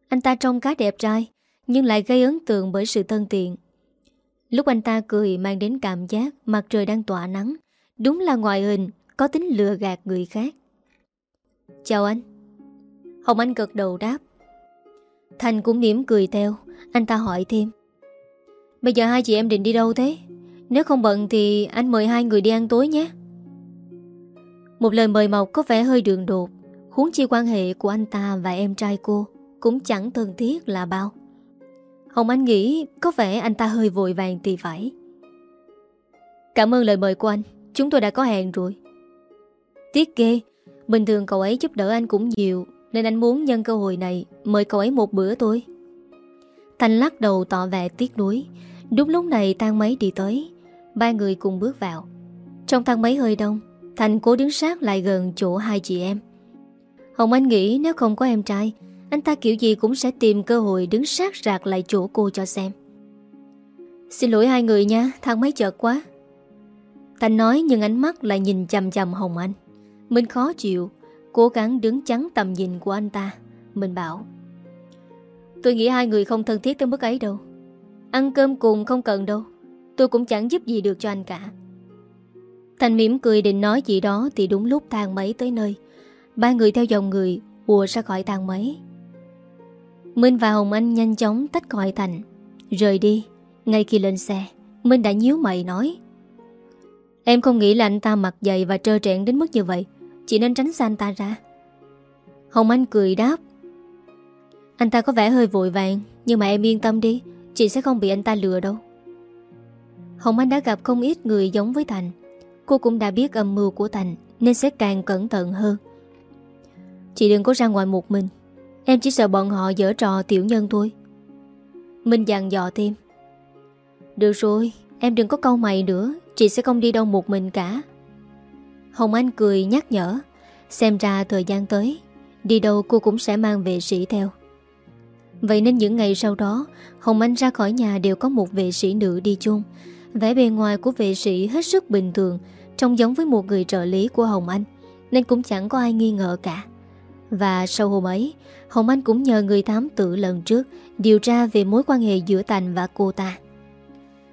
Anh ta trông khá đẹp trai, Nhưng lại gây ấn tượng bởi sự thân thiện. Lúc anh ta cười mang đến cảm giác Mặt trời đang tỏa nắng, Đúng là ngoại hình, Có tính lừa gạt người khác. Chào anh. Hồng Anh gật đầu đáp. Thành cũng mỉm cười theo, Anh ta hỏi thêm. Bây giờ hai chị em định đi đâu thế? Nếu không bận thì anh mời hai người đi ăn tối nhé. Một lời mời mọc có vẻ hơi đường đột, Huống chi quan hệ của anh ta và em trai cô. Cũng chẳng thân thiết là bao. Hồng Anh nghĩ có vẻ anh ta hơi vội vàng thì phải. Cảm ơn lời mời của anh, Chúng tôi đã có hẹn rồi. Tiếc ghê, Bình thường cậu ấy giúp đỡ anh cũng nhiều, Nên anh muốn nhân cơ hội này Mời cậu ấy một bữa thôi. Thành lắc đầu tỏ vẻ tiếc nuối. Đúng lúc này thang máy đi tới, Ba người cùng bước vào. Trong thang máy hơi đông Thành cố đứng sát lại gần chỗ hai chị em. Hồng Anh nghĩ nếu không có em trai anh ta kiểu gì cũng sẽ tìm cơ hội Đứng sát rạc lại chỗ cô cho xem. Xin lỗi hai người nha Thang máy chợt quá. Thành nói nhưng ánh mắt lại nhìn chầm chầm Hồng Anh. Mình khó chịu, Cố gắng đứng chắn tầm nhìn của anh ta. Mình bảo, Tôi nghĩ hai người không thân thiết tới mức ấy đâu. Ăn cơm cùng không cần đâu. Tôi cũng chẳng giúp gì được cho anh cả. Thành mỉm cười định nói gì đó Thì đúng lúc thang máy tới nơi. Ba người theo dòng người ùa ra khỏi thang máy. Minh và Hồng Anh nhanh chóng tách khỏi Thành. Rời đi, Ngay khi lên xe, Minh đã nhíu mày nói, Em không nghĩ là anh ta mặc dày và trơ trẹn đến mức như vậy Chị nên tránh xa anh ta ra. Hồng Anh cười đáp, Anh ta có vẻ hơi vội vàng, Nhưng mà em yên tâm đi, Chị sẽ không bị anh ta lừa đâu. Hồng Anh đã gặp không ít người giống với Thành. Cô cũng đã biết âm mưu của Thành Nên sẽ càng cẩn thận hơn. Chị đừng có ra ngoài một mình Em chỉ sợ bọn họ dở trò tiểu nhân thôi. Minh dặn dò thêm. Được rồi, Em đừng có câu mày nữa, Chị sẽ không đi đâu một mình cả. Hồng Anh cười nhắc nhở. Xem ra thời gian tới, Đi đâu cô cũng sẽ mang vệ sĩ theo. Vậy nên những ngày sau đó, Hồng Anh ra khỏi nhà đều có một vệ sĩ nữ đi chung Vẻ bề ngoài của vệ sĩ hết sức bình thường, Trông giống với một người trợ lý của Hồng Anh, Nên cũng chẳng có ai nghi ngờ cả. Và sau hôm ấy, Hồng Anh cũng nhờ người thám tử lần trước Điều tra về mối quan hệ giữa Thành và cô ta.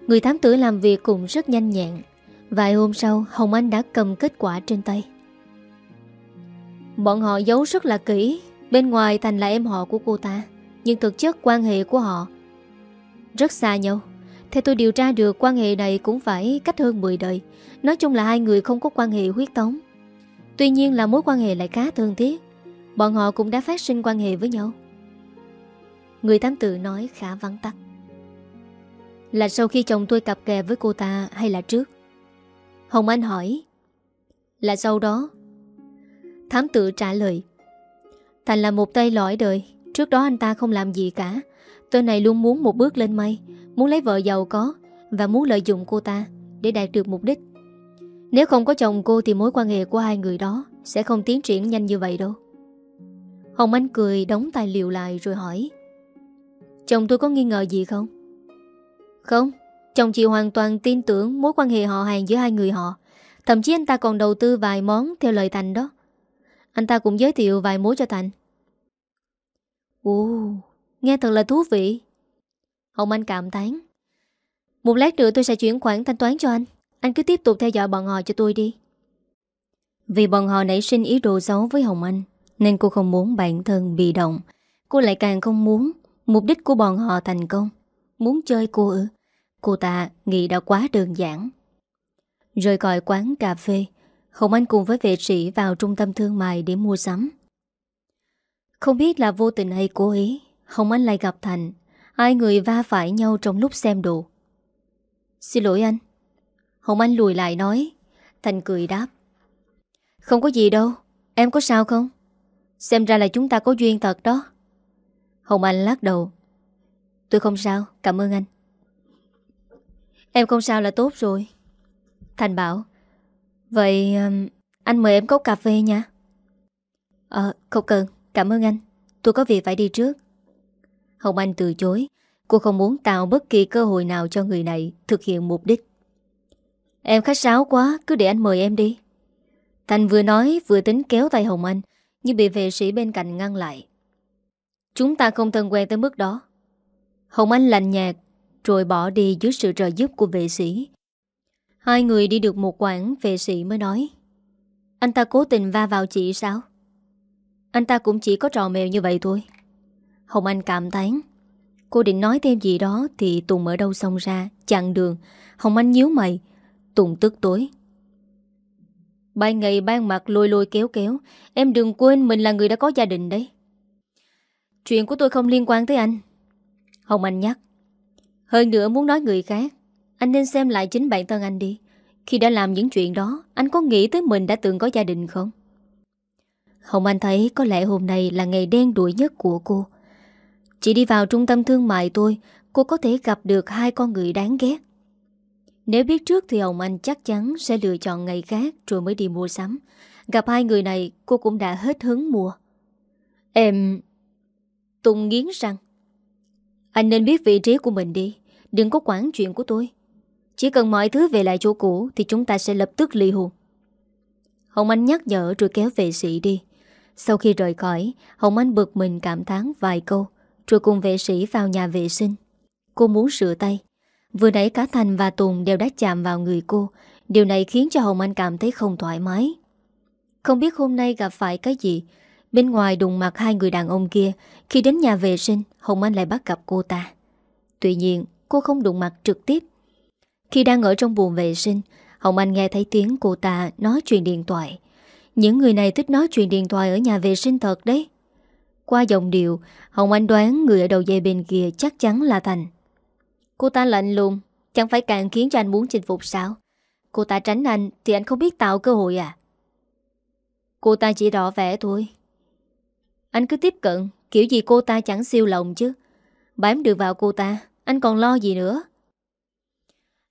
Người thám tử làm việc cũng rất nhanh nhẹn. Vài hôm sau, Hồng Anh đã cầm kết quả trên tay. Bọn họ giấu rất là kỹ. Bên ngoài Thành là em họ của cô ta, Nhưng thực chất quan hệ của họ Rất xa nhau. Theo tôi điều tra được, quan hệ này cũng phải cách hơn 10 đời. Nói chung là hai người không có quan hệ huyết tống Tuy nhiên là mối quan hệ lại khá thân thiết. Bọn họ cũng đã phát sinh quan hệ với nhau. Người thám tử nói khá vắng tắt. Là sau khi chồng tôi cặp kè với cô ta hay là trước? Hồng Anh hỏi. Là sau đó. Thám tử trả lời. Thành là một tay lõi đời. Trước đó anh ta không làm gì cả. Tôi này luôn muốn một bước lên mây Muốn lấy vợ giàu có Và muốn lợi dụng cô ta Để đạt được mục đích. Nếu không có chồng cô thì mối quan hệ của hai người đó Sẽ không tiến triển nhanh như vậy đâu. Hồng Anh cười đóng tài liệu lại rồi hỏi. Chồng tôi có nghi ngờ gì không? Không Chồng chị hoàn toàn tin tưởng mối quan hệ họ hàng giữa hai người họ. Thậm chí anh ta còn đầu tư vài món theo lời Thành đó. Anh ta cũng giới thiệu vài mối cho Thành. Ồ, nghe thật là thú vị. Hồng Anh cảm thán. Một lát nữa tôi sẽ chuyển khoản thanh toán cho anh. Anh cứ tiếp tục theo dõi bọn họ cho tôi đi. Vì bọn họ nảy sinh ý đồ xấu với Hồng Anh nên cô không muốn bản thân bị động. Cô lại càng không muốn. Mục đích của bọn họ thành công. Muốn chơi cô ư? Cô ta nghĩ đã quá đơn giản. Rời khỏi quán cà phê, Hồng Anh cùng với vệ sĩ vào trung tâm thương mại để mua sắm. Không biết là vô tình hay cố ý, Hồng Anh lại gặp Thành. Hai người va phải nhau trong lúc xem đồ. Xin lỗi anh. Hồng Anh lùi lại nói. Thành cười đáp. Không có gì đâu. Em có sao không? Xem ra là chúng ta có duyên thật đó. Hồng Anh lắc đầu. Tôi không sao, cảm ơn anh. Em không sao là tốt rồi. Thành bảo Vậy um, anh mời em cốc cà phê nha. Ờ, không cần, cảm ơn anh. Tôi có việc phải đi trước. Hồng Anh từ chối. Cô không muốn tạo bất kỳ cơ hội nào cho người này Thực hiện mục đích. Em khách sáo quá, cứ để anh mời em đi. Thành vừa nói vừa tính kéo tay Hồng Anh. Nhưng bị vệ sĩ bên cạnh ngăn lại. Chúng ta không thân quen tới mức đó. Hồng Anh lạnh nhạt, Rồi bỏ đi dưới sự trợ giúp của vệ sĩ. Hai người đi được một quãng, Vệ sĩ mới nói, Anh ta cố tình va vào chị sao? Anh ta cũng chỉ có trò mèo như vậy thôi. Hồng Anh cảm tán Cô định nói thêm gì đó Thì Tùng ở đâu xông ra, Chặn đường. Hồng Anh nhíu mày, Tùng tức tối. Ban ngày ban mặt lôi lôi kéo kéo. Em đừng quên mình là người đã có gia đình đấy. Chuyện của tôi không liên quan tới anh. Hồng Anh nhắc. Hơn nữa muốn nói người khác. Anh nên xem lại chính bản thân anh đi. Khi đã làm những chuyện đó, Anh có nghĩ tới mình đã từng có gia đình không? Hồng Anh thấy có lẽ hôm nay là ngày đen đuổi nhất của cô. Chỉ đi vào trung tâm thương mại tôi Cô có thể gặp được hai con người đáng ghét. Nếu biết trước thì Hồng Anh chắc chắn sẽ lựa chọn ngày khác rồi mới đi mua sắm. Gặp hai người này, cô cũng đã hết hứng mua. Em... Tùng nghiến răng Anh nên biết vị trí của mình đi, Đừng có quản chuyện của tôi. Chỉ cần mọi thứ về lại chỗ cũ Thì chúng ta sẽ lập tức ly hôn. Hồng Anh nhắc nhở rồi kéo vệ sĩ đi. Sau khi rời khỏi Hồng Anh bực mình cảm thán vài câu, Rồi cùng vệ sĩ vào nhà vệ sinh. Cô muốn rửa tay. Vừa nãy cả Thành và Tùng đều đã chạm vào người cô. Điều này khiến cho Hồng Anh cảm thấy không thoải mái. Không biết hôm nay gặp phải cái gì. Bên ngoài đụng mặt hai người đàn ông kia. Khi đến nhà vệ sinh, Hồng Anh lại bắt gặp cô ta. Tuy nhiên, cô không đụng mặt trực tiếp. Khi đang ở trong buồng vệ sinh, Hồng Anh nghe thấy tiếng cô ta nói chuyện điện thoại. Những người này thích nói chuyện điện thoại ở nhà vệ sinh thật đấy. Qua giọng điệu, Hồng Anh đoán người ở đầu dây bên kia chắc chắn là Thành. Cô ta lạnh lùng, Chẳng phải càng khiến cho anh muốn chinh phục sao? Cô ta tránh anh Thì anh không biết tạo cơ hội à? Cô ta chỉ rõ vẻ thôi. Anh cứ tiếp cận, Kiểu gì cô ta chẳng siêu lòng chứ. Bám được vào cô ta, Anh còn lo gì nữa?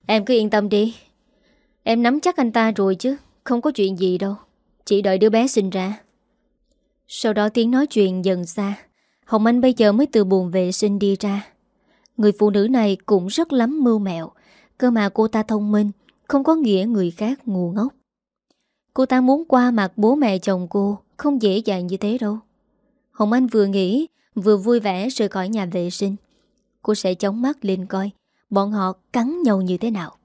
Em cứ yên tâm đi. Em nắm chắc anh ta rồi chứ, Không có chuyện gì đâu. Chỉ đợi đứa bé sinh ra. Sau đó tiếng nói chuyện dần xa. Hồng Anh bây giờ mới từ buồn vệ sinh đi ra. Người phụ nữ này cũng rất lắm mưu mẹo. Cơ mà cô ta thông minh, Không có nghĩa người khác ngu ngốc. Cô ta muốn qua mặt bố mẹ chồng cô, Không dễ dàng như thế đâu. Hồng Anh vừa nghĩ, Vừa vui vẻ rời khỏi nhà vệ sinh. Cô sẽ chóng mắt lên coi, Bọn họ cắn nhau như thế nào.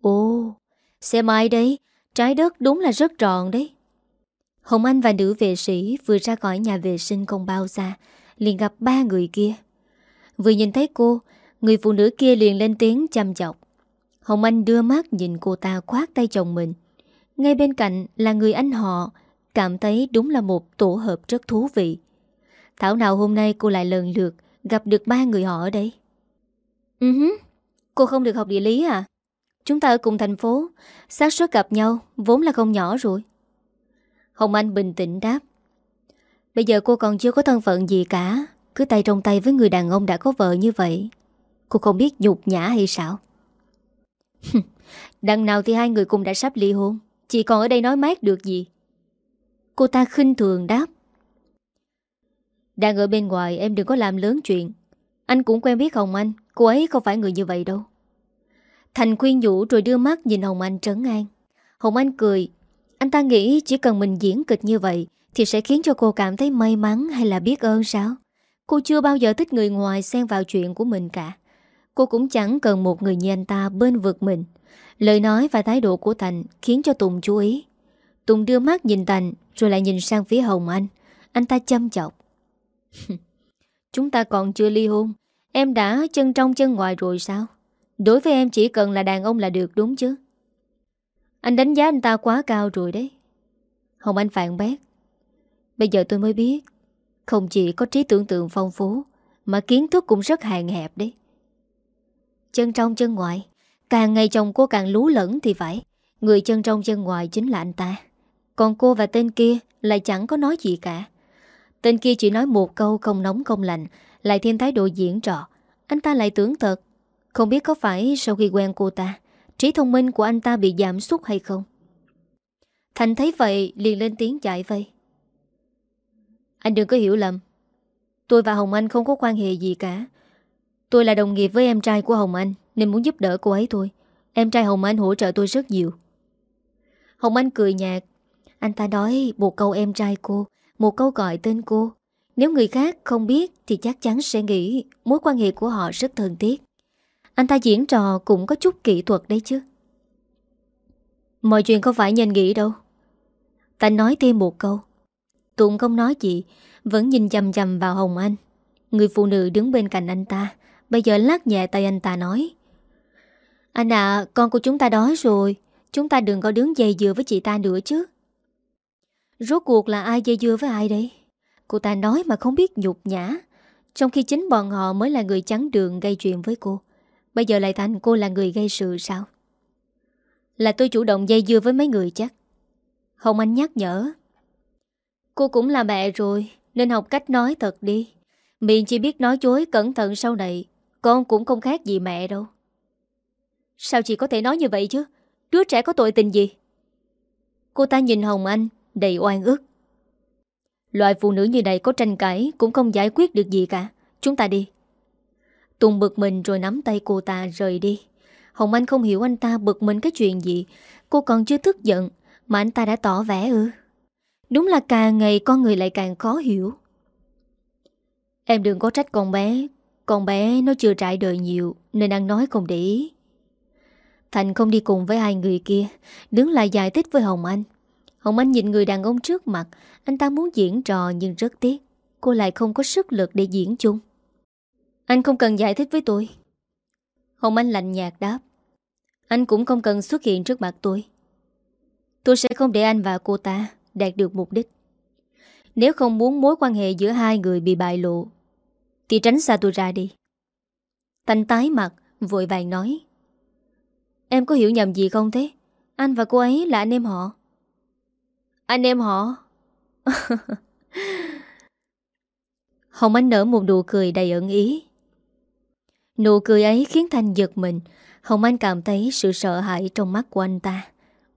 Ồ xem ai đấy, Trái đất đúng là rất tròn đấy. Hồng Anh và nữ vệ sĩ vừa ra khỏi nhà vệ sinh không bao xa, liền gặp ba người kia. Vừa nhìn thấy cô Người phụ nữ kia liền lên tiếng chăm chọc Hồng Anh đưa mắt nhìn cô ta khoát tay chồng mình Ngay bên cạnh là người anh họ cảm thấy đúng là một tổ hợp rất thú vị. Thảo nào hôm nay cô lại lần lượt gặp được ba người họ ở đây. Ừ uh -huh. Cô không được học địa lý à? Chúng ta ở cùng thành phố, xác suất gặp nhau vốn là không nhỏ rồi. Hồng Anh bình tĩnh đáp. Bây giờ cô còn chưa có thân phận gì cả, cứ tay trong tay với người đàn ông đã có vợ như vậy. Cô không biết nhục nhã hay sao? Đằng nào thì hai người cùng đã sắp ly hôn, chỉ còn ở đây nói mát được gì. Cô ta khinh thường đáp. Đang ở bên ngoài em đừng có làm lớn chuyện. Anh cũng quen biết Hồng Anh, cô ấy không phải người như vậy đâu. Thành khuyên nhủ rồi đưa mắt nhìn Hồng Anh trấn an. Hồng Anh cười. Anh ta nghĩ chỉ cần mình diễn kịch như vậy thì sẽ khiến cho cô cảm thấy may mắn hay là biết ơn sao? Cô chưa bao giờ thích người ngoài xen vào chuyện của mình cả. Cô cũng chẳng cần một người như anh ta bên vực mình. Lời nói và thái độ của Thành khiến cho Tùng chú ý. Tùng đưa mắt nhìn Thành, rồi lại nhìn sang phía Hồng Anh. Anh ta châm chọc. Chúng ta còn chưa ly hôn. Em đã chân trong chân ngoài rồi sao? Đối với em chỉ cần là đàn ông là được đúng chứ Anh đánh giá anh ta quá cao rồi đấy Hồng Anh phản bác Bây giờ tôi mới biết không chỉ có trí tưởng tượng phong phú, Mà kiến thức cũng rất hạn hẹp đấy. Chân trong chân ngoài, Càng ngày chồng cô càng lú lẫn thì phải. Người chân trong chân ngoài chính là anh ta. Còn cô và tên kia Lại chẳng có nói gì cả. Tên kia chỉ nói một câu không nóng không lạnh, Lại thêm thái độ diễn trò. Anh ta lại tưởng thật. Không biết có phải sau khi quen cô ta, Trí thông minh của anh ta bị giảm sút hay không? Thành thấy vậy, liền lên tiếng chạy vây. Anh đừng có hiểu lầm. Tôi và Hồng Anh không có quan hệ gì cả. Tôi là đồng nghiệp với em trai của Hồng Anh, Nên muốn giúp đỡ cô ấy thôi. Em trai Hồng Anh hỗ trợ tôi rất nhiều. Hồng Anh cười nhạt. Anh ta nói một câu em trai cô, Một câu gọi tên cô. Nếu người khác không biết Thì chắc chắn sẽ nghĩ Mối quan hệ của họ rất thân thiết. Anh ta diễn trò cũng có chút kỹ thuật đấy chứ. Mọi chuyện không phải nhanh nghĩ đâu. Ta nói thêm một câu. Tụng không nói gì, Vẫn nhìn chầm chầm vào Hồng Anh. Người phụ nữ đứng bên cạnh anh ta, Bây giờ lát nhẹ tay anh ta nói, Anh à con của chúng ta đói rồi, Chúng ta đừng có đứng dây dừa với chị ta nữa chứ. Rốt cuộc là ai dây dưa với ai đây? Cô ta nói mà không biết nhục nhã, Trong khi chính bọn họ mới là người chắn đường gây chuyện với cô. Bây giờ lại thành cô là người gây sự sao? Là tôi chủ động dây dưa với mấy người chắc? Hồng Anh nhắc nhở Cô cũng là mẹ rồi, Nên học cách nói thật đi. Miệng chỉ biết nói chối cẩn thận sau này, Con cũng không khác gì mẹ đâu. Sao chị có thể nói như vậy chứ? Đứa trẻ có tội tình gì? Cô ta nhìn Hồng Anh, Đầy oan ức. Loại phụ nữ như này có tranh cãi Cũng không giải quyết được gì cả. Chúng ta đi. Tùng bực mình rồi nắm tay cô ta rời đi. Hồng Anh không hiểu anh ta bực mình cái chuyện gì. Cô còn chưa tức giận, mà anh ta đã tỏ vẻ ư. Đúng là càng ngày con người lại càng khó hiểu. Em đừng có trách con bé. Con bé nó chưa trải đời nhiều, nên ăn nói không để ý. Thành không đi cùng với hai người kia, Đứng lại giải thích với Hồng Anh Hồng Anh nhìn người đàn ông trước mặt, Anh ta muốn diễn trò nhưng rất tiếc, Cô lại không có sức lực để diễn chung anh không cần giải thích với tôi Hồng Anh lạnh nhạt đáp Anh cũng không cần xuất hiện trước mặt tôi Tôi sẽ không để anh và cô ta Đạt được mục đích. Nếu không muốn mối quan hệ giữa hai người bị bại lộ, Thì tránh xa tôi ra đi. Thanh tái mặt, Vội vàng nói. Em có hiểu nhầm gì không thế? Anh và cô ấy là anh em họ. Anh em họ? Hồng Anh nở một nụ cười đầy ẩn ý. Nụ cười ấy khiến Thanh giật mình. Hồng Anh cảm thấy sự sợ hãi trong mắt của anh ta.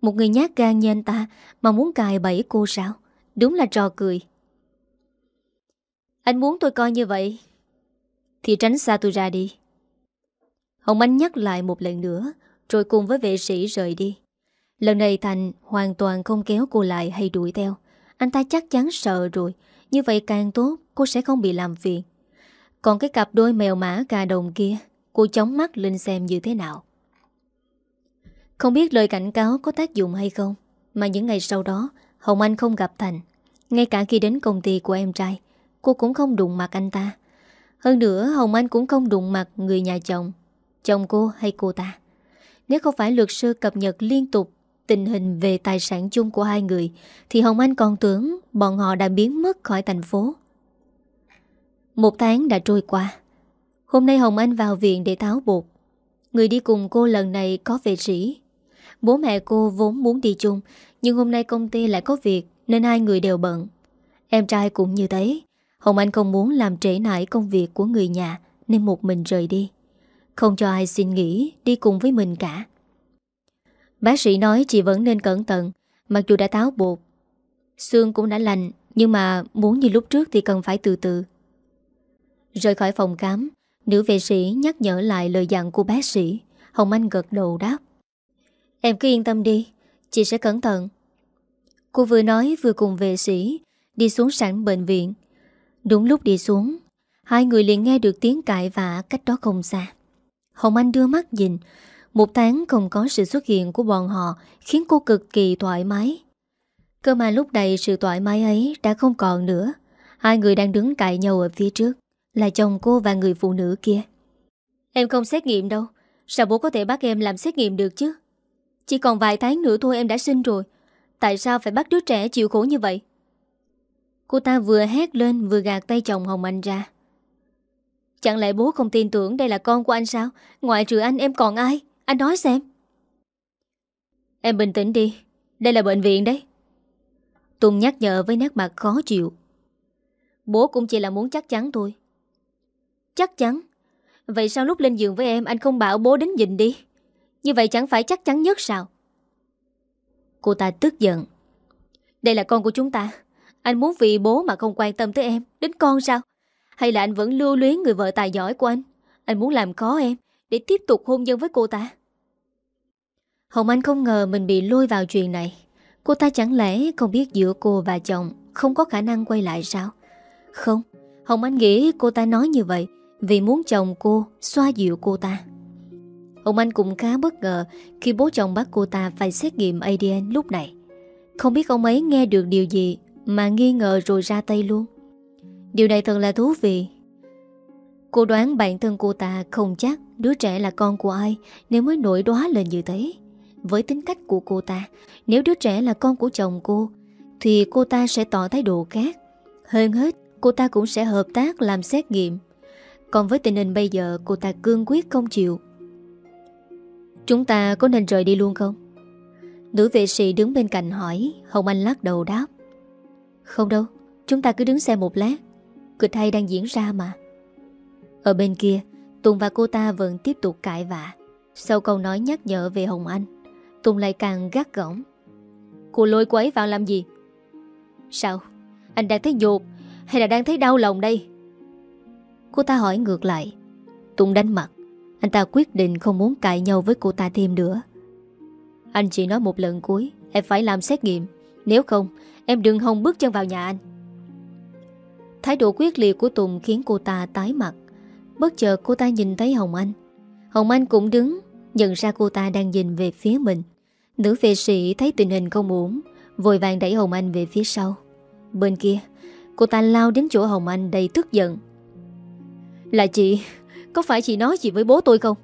Một người nhát gan như anh ta Mà muốn cài bẫy cô sao? Đúng là trò cười. Anh muốn tôi coi như vậy? Thì tránh xa tôi ra đi. Hồng Anh nhắc lại một lần nữa, Rồi cùng với vệ sĩ rời đi. Lần này Thành hoàn toàn không kéo cô lại hay đuổi theo. Anh ta chắc chắn sợ rồi. Như vậy càng tốt, Cô sẽ không bị làm phiền. Còn cái cặp đôi mèo mã cà đồng kia, Cô chóng mắt lên xem như thế nào. Không biết lời cảnh cáo có tác dụng hay không, Mà những ngày sau đó, Hồng Anh không gặp Thành Ngay cả khi đến công ty của em trai, Cô cũng không đụng mặt anh ta Hơn nữa, Hồng Anh cũng không đụng mặt người nhà chồng Chồng cô hay cô ta Nếu không phải luật sư cập nhật liên tục tình hình về tài sản chung của hai người, thì Hồng Anh còn tưởng bọn họ đã biến mất khỏi thành phố. Một tháng đã trôi qua. Hôm nay Hồng Anh vào viện để tháo bột. Người đi cùng cô lần này có vệ sĩ. Bố mẹ cô vốn muốn đi chung, nhưng hôm nay công ty lại có việc nên hai người đều bận. Em trai cũng như thế. Hồng Anh không muốn làm trễ nải công việc của người nhà nên một mình rời đi. Không cho ai xin nghỉ đi cùng với mình cả. Bác sĩ nói chị vẫn nên cẩn thận, mặc dù đã táo bột. Xương cũng đã lành, nhưng mà muốn như lúc trước thì cần phải từ từ. Rời khỏi phòng khám, nữ vệ sĩ nhắc nhở lại lời dặn của bác sĩ. Hồng Anh gật đầu đáp. Em cứ yên tâm đi, chị sẽ cẩn thận. Cô vừa nói vừa cùng vệ sĩ đi xuống sảnh bệnh viện. Đúng lúc đi xuống, hai người liền nghe được tiếng cãi vã cách đó không xa. Hồng Anh đưa mắt nhìn, một tháng không có sự xuất hiện của bọn họ khiến cô cực kỳ thoải mái. Cơ mà lúc này sự thoải mái ấy đã không còn nữa. Hai người đang đứng cãi nhau ở phía trước, là chồng cô và người phụ nữ kia. Em không xét nghiệm đâu, sao bố có thể bắt em làm xét nghiệm được chứ? Chỉ còn vài tháng nữa thôi em đã sinh rồi, tại sao phải bắt đứa trẻ chịu khổ như vậy? Cô ta vừa hét lên vừa gạt tay chồng Hồng Anh ra. Chẳng lẽ bố không tin tưởng đây là con của anh sao? Ngoại trừ anh em còn ai? Anh nói xem. Em bình tĩnh đi. Đây là bệnh viện đấy. Tùng nhắc nhở với nét mặt khó chịu. Bố cũng chỉ là muốn chắc chắn thôi. Chắc chắn? Vậy sao lúc lên giường với em anh không bảo bố đến nhìn đi? Như vậy chẳng phải chắc chắn nhất sao? Cô ta tức giận. Đây là con của chúng ta. Anh muốn vì bố mà không quan tâm tới em, đến con sao? Hay là anh vẫn lưu luyến người vợ tài giỏi của anh? Anh muốn làm khó em để tiếp tục hôn nhân với cô ta? Hồng Anh không ngờ mình bị lôi vào chuyện này. Cô ta chẳng lẽ không biết giữa cô và chồng không có khả năng quay lại sao? Không, Hồng Anh nghĩ cô ta nói như vậy vì muốn chồng cô xoa dịu cô ta. Ông anh cũng khá bất ngờ khi bố chồng bắt cô ta phải xét nghiệm ADN lúc này. Không biết ông ấy nghe được điều gì mà nghi ngờ rồi ra tay luôn. Điều này thật là thú vị. Cô đoán bản thân cô ta không chắc đứa trẻ là con của ai nếu mới nổi đoá lên như thế. Với tính cách của cô ta, nếu đứa trẻ là con của chồng cô, thì cô ta sẽ tỏ thái độ khác. Hơn hết, cô ta cũng sẽ hợp tác làm xét nghiệm. Còn với tình hình bây giờ, cô ta cương quyết không chịu. Chúng ta có nên rời đi luôn không? Nữ vệ sĩ đứng bên cạnh hỏi, Hồng Anh lắc đầu đáp. Không đâu, chúng ta cứ đứng xem một lát. Kịch hay đang diễn ra mà. Ở bên kia, Tùng và cô ta vẫn tiếp tục cãi vã. Sau câu nói nhắc nhở về Hồng Anh, Tùng lại càng gắt gỏng. Cô lôi cô ấy vào làm gì? Sao? Anh đang thấy nhột hay là đang thấy đau lòng đây? Cô ta hỏi ngược lại. Tùng đánh mặt. Anh ta quyết định không muốn cãi nhau với cô ta thêm nữa. Anh chỉ nói một lần cuối, em phải làm xét nghiệm. Nếu không, em đừng hòng bước chân vào nhà anh. Thái độ quyết liệt của Tùng khiến cô ta tái mặt. Bất chợt cô ta nhìn thấy Hồng Anh. Hồng Anh cũng đứng, nhận ra cô ta đang nhìn về phía mình. Nữ vệ sĩ thấy tình hình không ổn, vội vàng đẩy Hồng Anh về phía sau. Bên kia, cô ta lao đến chỗ Hồng Anh đầy tức giận. Là chị, có phải chị nói gì với bố tôi không?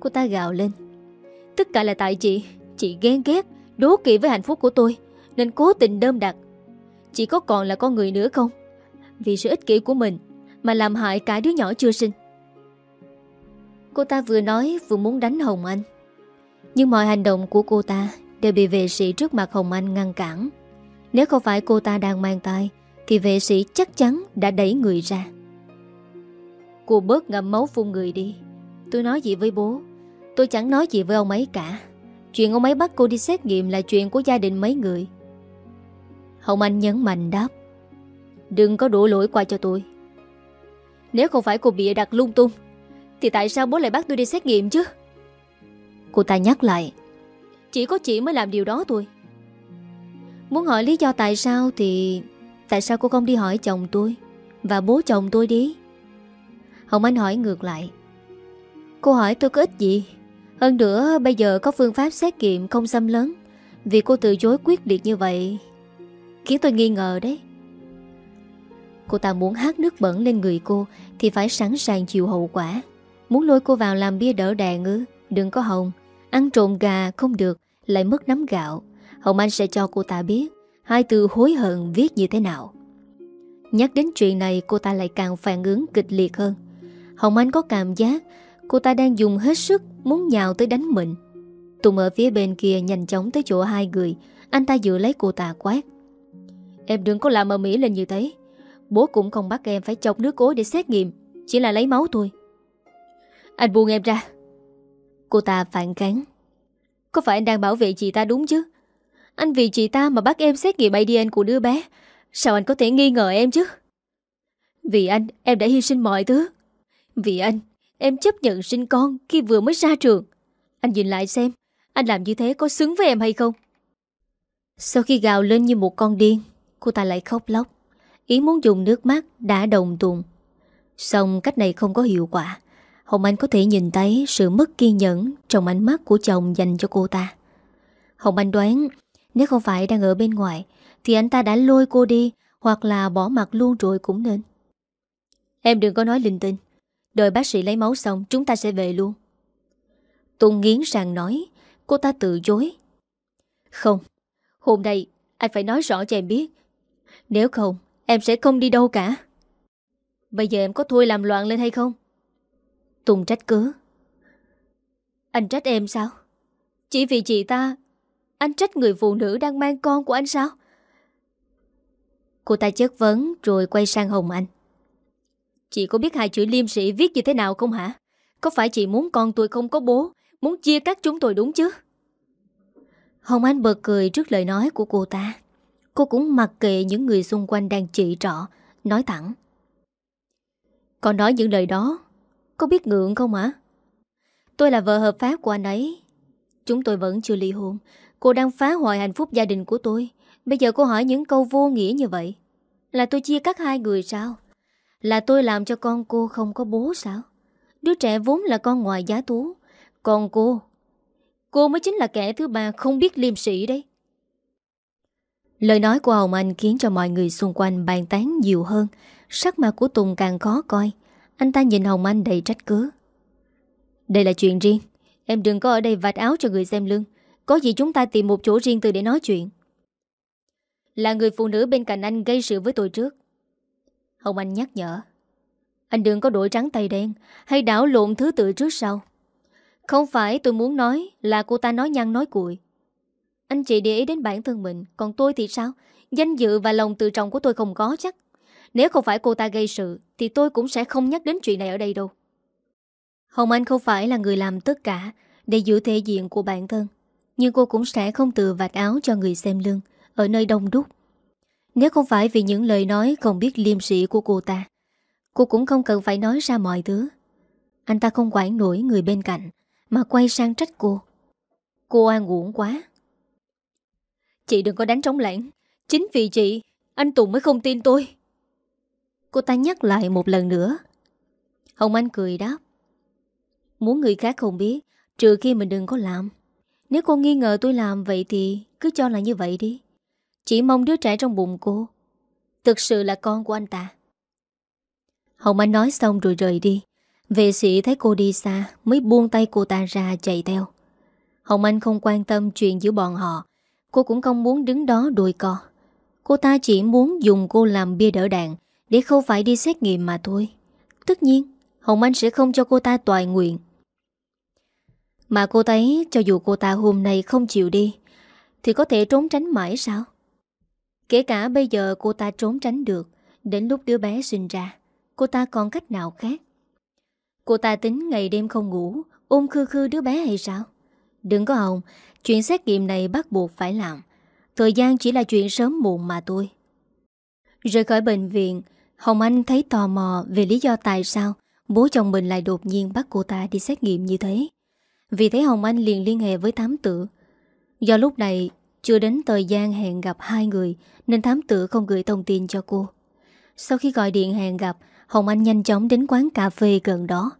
Cô ta gào lên. Tất cả là tại chị, chị ghen ghét, đố kỵ với hạnh phúc của tôi, nên cố tình đơm đặt. Chị có còn là con người nữa không? Vì sự ích kỷ của mình mà làm hại cả đứa nhỏ chưa sinh. Cô ta vừa nói vừa muốn đánh Hồng Anh. Nhưng mọi hành động của cô ta đều bị vệ sĩ trước mặt Hồng Anh ngăn cản. Nếu không phải cô ta đang mang tay, thì vệ sĩ chắc chắn đã đẩy người ra. Cô bớt ngậm máu phun người đi. Tôi nói gì với bố, tôi chẳng nói gì với ông ấy cả. Chuyện ông ấy bắt cô đi xét nghiệm là chuyện của gia đình mấy người. Hồng Anh nhấn mạnh đáp. Đừng có đổ lỗi qua cho tôi. Nếu không phải cô bị đặt lung tung, thì tại sao bố lại bắt tôi đi xét nghiệm chứ? Cô ta nhắc lại. Chỉ có chị mới làm điều đó thôi. Muốn hỏi lý do tại sao thì... Tại sao cô không đi hỏi chồng tôi Và bố chồng tôi đi Hồng Anh hỏi ngược lại. Cô hỏi tôi có ích gì? Hơn nữa, bây giờ có phương pháp xét nghiệm không xâm lớn Vì cô từ chối quyết liệt như vậy, Khiến tôi nghi ngờ đấy. Cô ta muốn hát nước bẩn lên người cô Thì phải sẵn sàng chịu hậu quả. Muốn lôi cô vào làm bia đỡ đạn ư? Đừng có hồng. Ăn trộm gà không được, Lại mất nắm gạo. Hồng Anh sẽ cho cô ta biết Hai từ hối hận viết như thế nào. Nhắc đến chuyện này, cô ta lại càng phản ứng kịch liệt hơn. Hồng Anh có cảm giác Cô ta đang dùng hết sức Muốn nhào tới đánh mình. Tùng ở phía bên kia nhanh chóng tới chỗ hai người. Anh ta giữ lấy cô ta quát. Em đừng có làm ở Mỹ lên như thế. Bố cũng không bắt em phải chọc nước cối để xét nghiệm, Chỉ là lấy máu thôi. Anh buông em ra. Cô ta phản kháng. Có phải anh đang bảo vệ chị ta đúng chứ? Anh vì chị ta mà bắt em xét nghiệm ADN của đứa bé, Sao anh có thể nghi ngờ em chứ? Vì anh, em đã hy sinh mọi thứ. Vì anh, Em chấp nhận sinh con khi vừa mới ra trường Anh nhìn lại xem, Anh làm như thế có xứng với em hay không Sau khi gào lên như một con điên, Cô ta lại khóc lóc Ý muốn dùng nước mắt đã đồng tùng Xong cách này không có hiệu quả Hồng Anh có thể nhìn thấy sự mất kiên nhẫn trong ánh mắt của chồng dành cho cô ta. Hồng Anh đoán, nếu không phải đang ở bên ngoài, thì anh ta đã lôi cô đi hoặc là bỏ mặt luôn rồi cũng nên. Em đừng có nói linh tinh. Đợi bác sĩ lấy máu xong chúng ta sẽ về luôn. Tùng nghiến sàng nói cô ta từ chối. Không, hôm nay anh phải nói rõ cho em biết. Nếu không, em sẽ không đi đâu cả. Bây giờ em có thôi làm loạn lên hay không? Tùng trách cứ Anh trách em sao Chỉ vì chị ta Anh trách người phụ nữ đang mang con của anh sao Cô ta chất vấn Rồi quay sang Hồng Anh Chị có biết hai chữ liêm sĩ viết như thế nào không hả Có phải chị muốn con tôi không có bố, Muốn chia cắt chúng tôi đúng chứ Hồng Anh bật cười trước lời nói của cô ta Cô cũng mặc kệ những người xung quanh đang chỉ trọ Nói thẳng Còn nói những lời đó, có biết ngượng không hả? Tôi là vợ hợp pháp của anh ấy. Chúng tôi vẫn chưa ly hôn. Cô đang phá hoại hạnh phúc gia đình của tôi. Bây giờ cô hỏi những câu vô nghĩa như vậy. Là tôi chia cắt hai người sao? Là tôi làm cho con cô không có bố sao? Đứa trẻ vốn là con ngoài giá tú. Còn cô, cô mới chính là kẻ thứ ba không biết liêm sĩ đấy. Lời nói của Hồng Anh khiến cho mọi người xung quanh bàn tán nhiều hơn. Sắc mặt của Tùng càng khó coi. Anh ta nhìn Hồng Anh đầy trách cứ Đây là chuyện riêng Em đừng có ở đây vạch áo cho người xem lưng Có gì chúng ta tìm một chỗ riêng từ để nói chuyện Là người phụ nữ bên cạnh anh gây sự với tôi trước Hồng Anh nhắc nhở. Anh đừng có đổi trắng tay đen Hay đảo lộn thứ tự trước sau. Không phải tôi muốn nói Là cô ta nói nhăn nói cuội. Anh chị để ý đến bản thân mình, Còn tôi thì sao? Danh dự và lòng tự trọng của tôi không có chắc. Nếu không phải cô ta gây sự, Thì tôi cũng sẽ không nhắc đến chuyện này ở đây đâu. Hồng Anh không phải là người làm tất cả Để giữ thể diện của bản thân, Nhưng cô cũng sẽ không tự vạch áo cho người xem lưng Ở nơi đông đúc. Nếu không phải vì những lời nói không biết liêm sĩ của cô ta, Cô cũng không cần phải nói ra mọi thứ. Anh ta không quản nổi người bên cạnh, Mà quay sang trách cô. Cô an uổng quá. Chị đừng có đánh trống lãng. Chính vì chị, Anh Tùng mới không tin tôi. Cô ta nhắc lại một lần nữa. Hồng Anh cười đáp. Muốn người khác không biết, Trừ khi mình đừng có làm. Nếu cô nghi ngờ tôi làm vậy thì Cứ cho là như vậy đi. Chỉ mong đứa trẻ trong bụng cô Thực sự là con của anh ta. Hồng Anh nói xong rồi rời đi. Vệ sĩ thấy cô đi xa Mới buông tay cô ta ra chạy theo. Hồng Anh không quan tâm chuyện giữa bọn họ. Cô cũng không muốn đứng đó đùi co Cô ta chỉ muốn dùng cô làm bia đỡ đạn để không phải đi xét nghiệm mà thôi. Tất nhiên, Hồng Anh sẽ không cho cô ta toại nguyện. Mà cô thấy cho dù cô ta hôm nay không chịu đi, Thì có thể trốn tránh mãi sao? Kể cả bây giờ cô ta trốn tránh được, Đến lúc đứa bé sinh ra, Cô ta còn cách nào khác Cô ta tính ngày đêm không ngủ, Ôm khư khư đứa bé hay sao Đừng có hồng Chuyện xét nghiệm này bắt buộc phải làm Thời gian chỉ là chuyện sớm muộn mà thôi Rời khỏi bệnh viện, Hồng Anh thấy tò mò về lý do tại sao bố chồng mình lại đột nhiên bắt cô ta đi xét nghiệm như thế. Vì thế Hồng Anh liền liên hệ với thám tử. Do lúc này chưa đến thời gian hẹn gặp hai người nên thám tử không gửi thông tin cho cô. Sau khi gọi điện hẹn gặp, Hồng Anh nhanh chóng đến quán cà phê gần đó.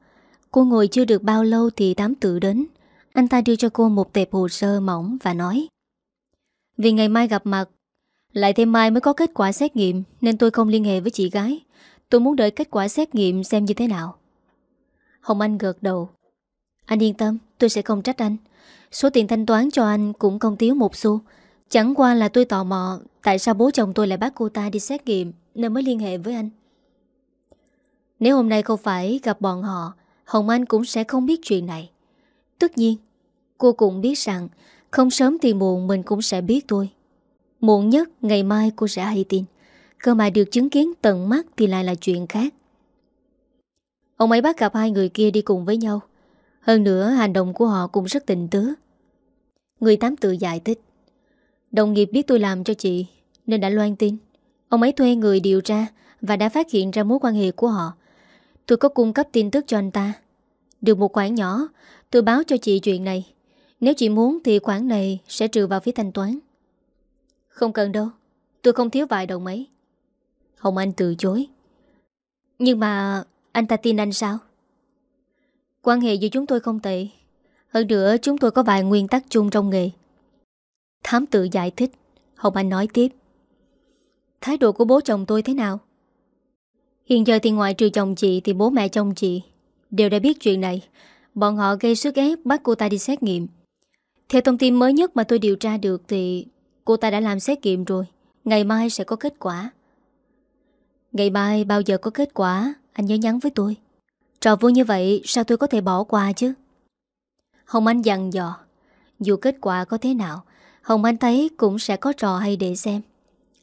Cô ngồi chưa được bao lâu thì thám tử đến. Anh ta đưa cho cô một tệp hồ sơ mỏng và nói Vì ngày mai gặp mặt lại thêm mai mới có kết quả xét nghiệm Nên tôi không liên hệ với chị gái Tôi muốn đợi kết quả xét nghiệm xem như thế nào Hồng Anh gợt đầu anh yên tâm, tôi sẽ không trách anh. Số tiền thanh toán cho anh cũng không thiếu một xu. Chẳng qua là tôi tò mò, Tại sao bố chồng tôi lại bắt cô ta đi xét nghiệm Nên mới liên hệ với anh? Nếu hôm nay không phải gặp bọn họ, Hồng Anh cũng sẽ không biết chuyện này. Tất nhiên, Cô cũng biết rằng Không sớm thì muộn mình cũng sẽ biết thôi. Muộn nhất ngày mai cô sẽ hay tin. Cơ mà được chứng kiến tận mắt Thì lại là chuyện khác. Ông ấy bắt gặp hai người kia đi cùng với nhau. Hơn nữa, hành động của họ cũng rất tình tứ. Người tám tự giải thích. Đồng nghiệp biết tôi làm cho chị, Nên đã loan tin. Ông ấy thuê người điều tra Và đã phát hiện ra mối quan hệ của họ. Tôi có cung cấp tin tức cho anh ta. Được một khoản nhỏ, Tôi báo cho chị chuyện này. Nếu chị muốn thì khoản này sẽ trừ vào phía thanh toán. Không cần đâu, Tôi không thiếu vài đồng mấy. Hồng Anh từ chối. Nhưng mà anh ta tin anh sao? Quan hệ giữa chúng tôi không tệ. Hơn nữa, chúng tôi có vài nguyên tắc chung trong nghề. Thám tự giải thích. Hồng Anh nói tiếp. Thái độ của bố chồng tôi thế nào? Hiện giờ thì ngoại trừ chồng chị Thì bố mẹ chồng chị Đều đã biết chuyện này. Bọn họ gây sức ép bắt cô ta đi xét nghiệm. Theo thông tin mới nhất mà tôi điều tra được Thì cô ta đã làm xét nghiệm rồi. Ngày mai sẽ có kết quả. Ngày mai bao giờ có kết quả, Anh nhớ nhắn với tôi. Trò vui như vậy, sao tôi có thể bỏ qua chứ? Hồng Anh dặn dò. Dù kết quả có thế nào, Hồng Anh thấy cũng sẽ có trò hay để xem.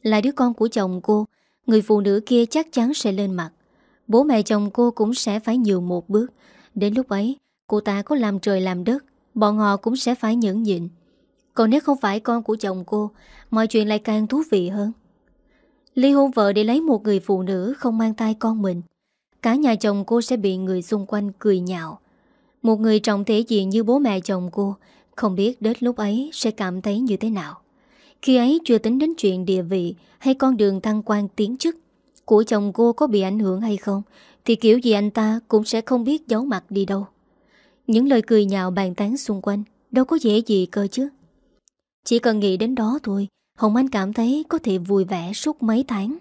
Là đứa con của chồng cô, Người phụ nữ kia chắc chắn sẽ lên mặt. Bố mẹ chồng cô cũng sẽ phải nhường một bước. Đến lúc ấy, Cô ta có làm trời làm đất, Bọn họ cũng sẽ phải nhẫn nhịn. Còn nếu không phải con của chồng cô, Mọi chuyện lại càng thú vị hơn. Ly hôn vợ để lấy một người phụ nữ Không mang tay con mình Cả nhà chồng cô sẽ bị người xung quanh cười nhạo. Một người trọng thể diện như bố mẹ chồng cô, Không biết đến lúc ấy sẽ cảm thấy như thế nào. Khi ấy chưa tính đến chuyện địa vị Hay con đường thăng quan tiến chức Của chồng cô có bị ảnh hưởng hay không, Thì kiểu gì anh ta cũng sẽ không biết giấu mặt đi đâu. Những lời cười nhạo bàn tán xung quanh Đâu có dễ gì cơ chứ. Chỉ cần nghĩ đến đó thôi, Hồng Anh cảm thấy có thể vui vẻ suốt mấy tháng.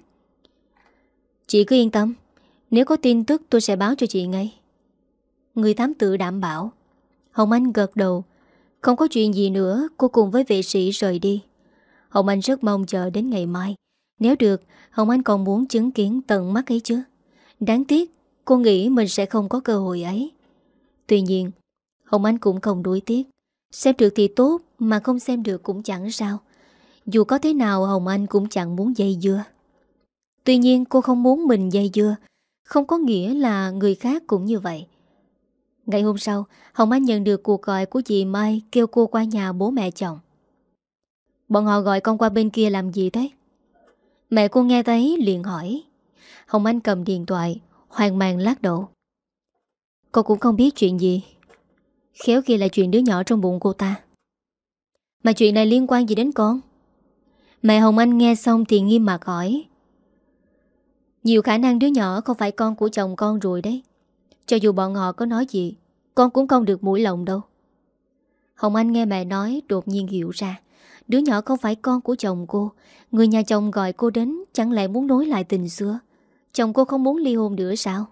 Chị cứ yên tâm nếu có tin tức tôi sẽ báo cho chị ngay. Người thám tử đảm bảo. Hồng Anh gật đầu. Không có chuyện gì nữa, Cô cùng với vệ sĩ rời đi. Hồng Anh rất mong chờ đến ngày mai. Nếu được, Hồng Anh còn muốn chứng kiến tận mắt ấy chứ. Đáng tiếc, Cô nghĩ mình sẽ không có cơ hội ấy. Tuy nhiên, Hồng Anh cũng không đuối tiếc. Xem được thì tốt, Mà không xem được cũng chẳng sao. Dù có thế nào, Hồng Anh cũng chẳng muốn dây dưa. Tuy nhiên, cô không muốn mình dây dưa. Không có nghĩa là người khác cũng như vậy. Ngày hôm sau, Hồng Anh nhận được cuộc gọi của chị Mai Kêu cô qua nhà bố mẹ chồng. Bọn họ gọi con qua bên kia làm gì thế? Mẹ cô nghe thấy liền hỏi. Hồng Anh cầm điện thoại Hoàng mang lát đầu. Cô cũng không biết chuyện gì. Khéo kia là chuyện đứa nhỏ trong bụng cô ta. Mà chuyện này liên quan gì đến con? Mẹ Hồng Anh nghe xong thì nghiêm mặt hỏi. Nhiều khả năng đứa nhỏ không phải con của chồng con rồi đấy. Cho dù bọn họ có nói gì, Con cũng không được mũi lòng đâu. Hồng Anh nghe mẹ nói, đột nhiên hiểu ra. Đứa nhỏ không phải con của chồng cô. Người nhà chồng gọi cô đến, Chẳng lẽ muốn nối lại tình xưa? Chồng cô không muốn ly hôn nữa sao?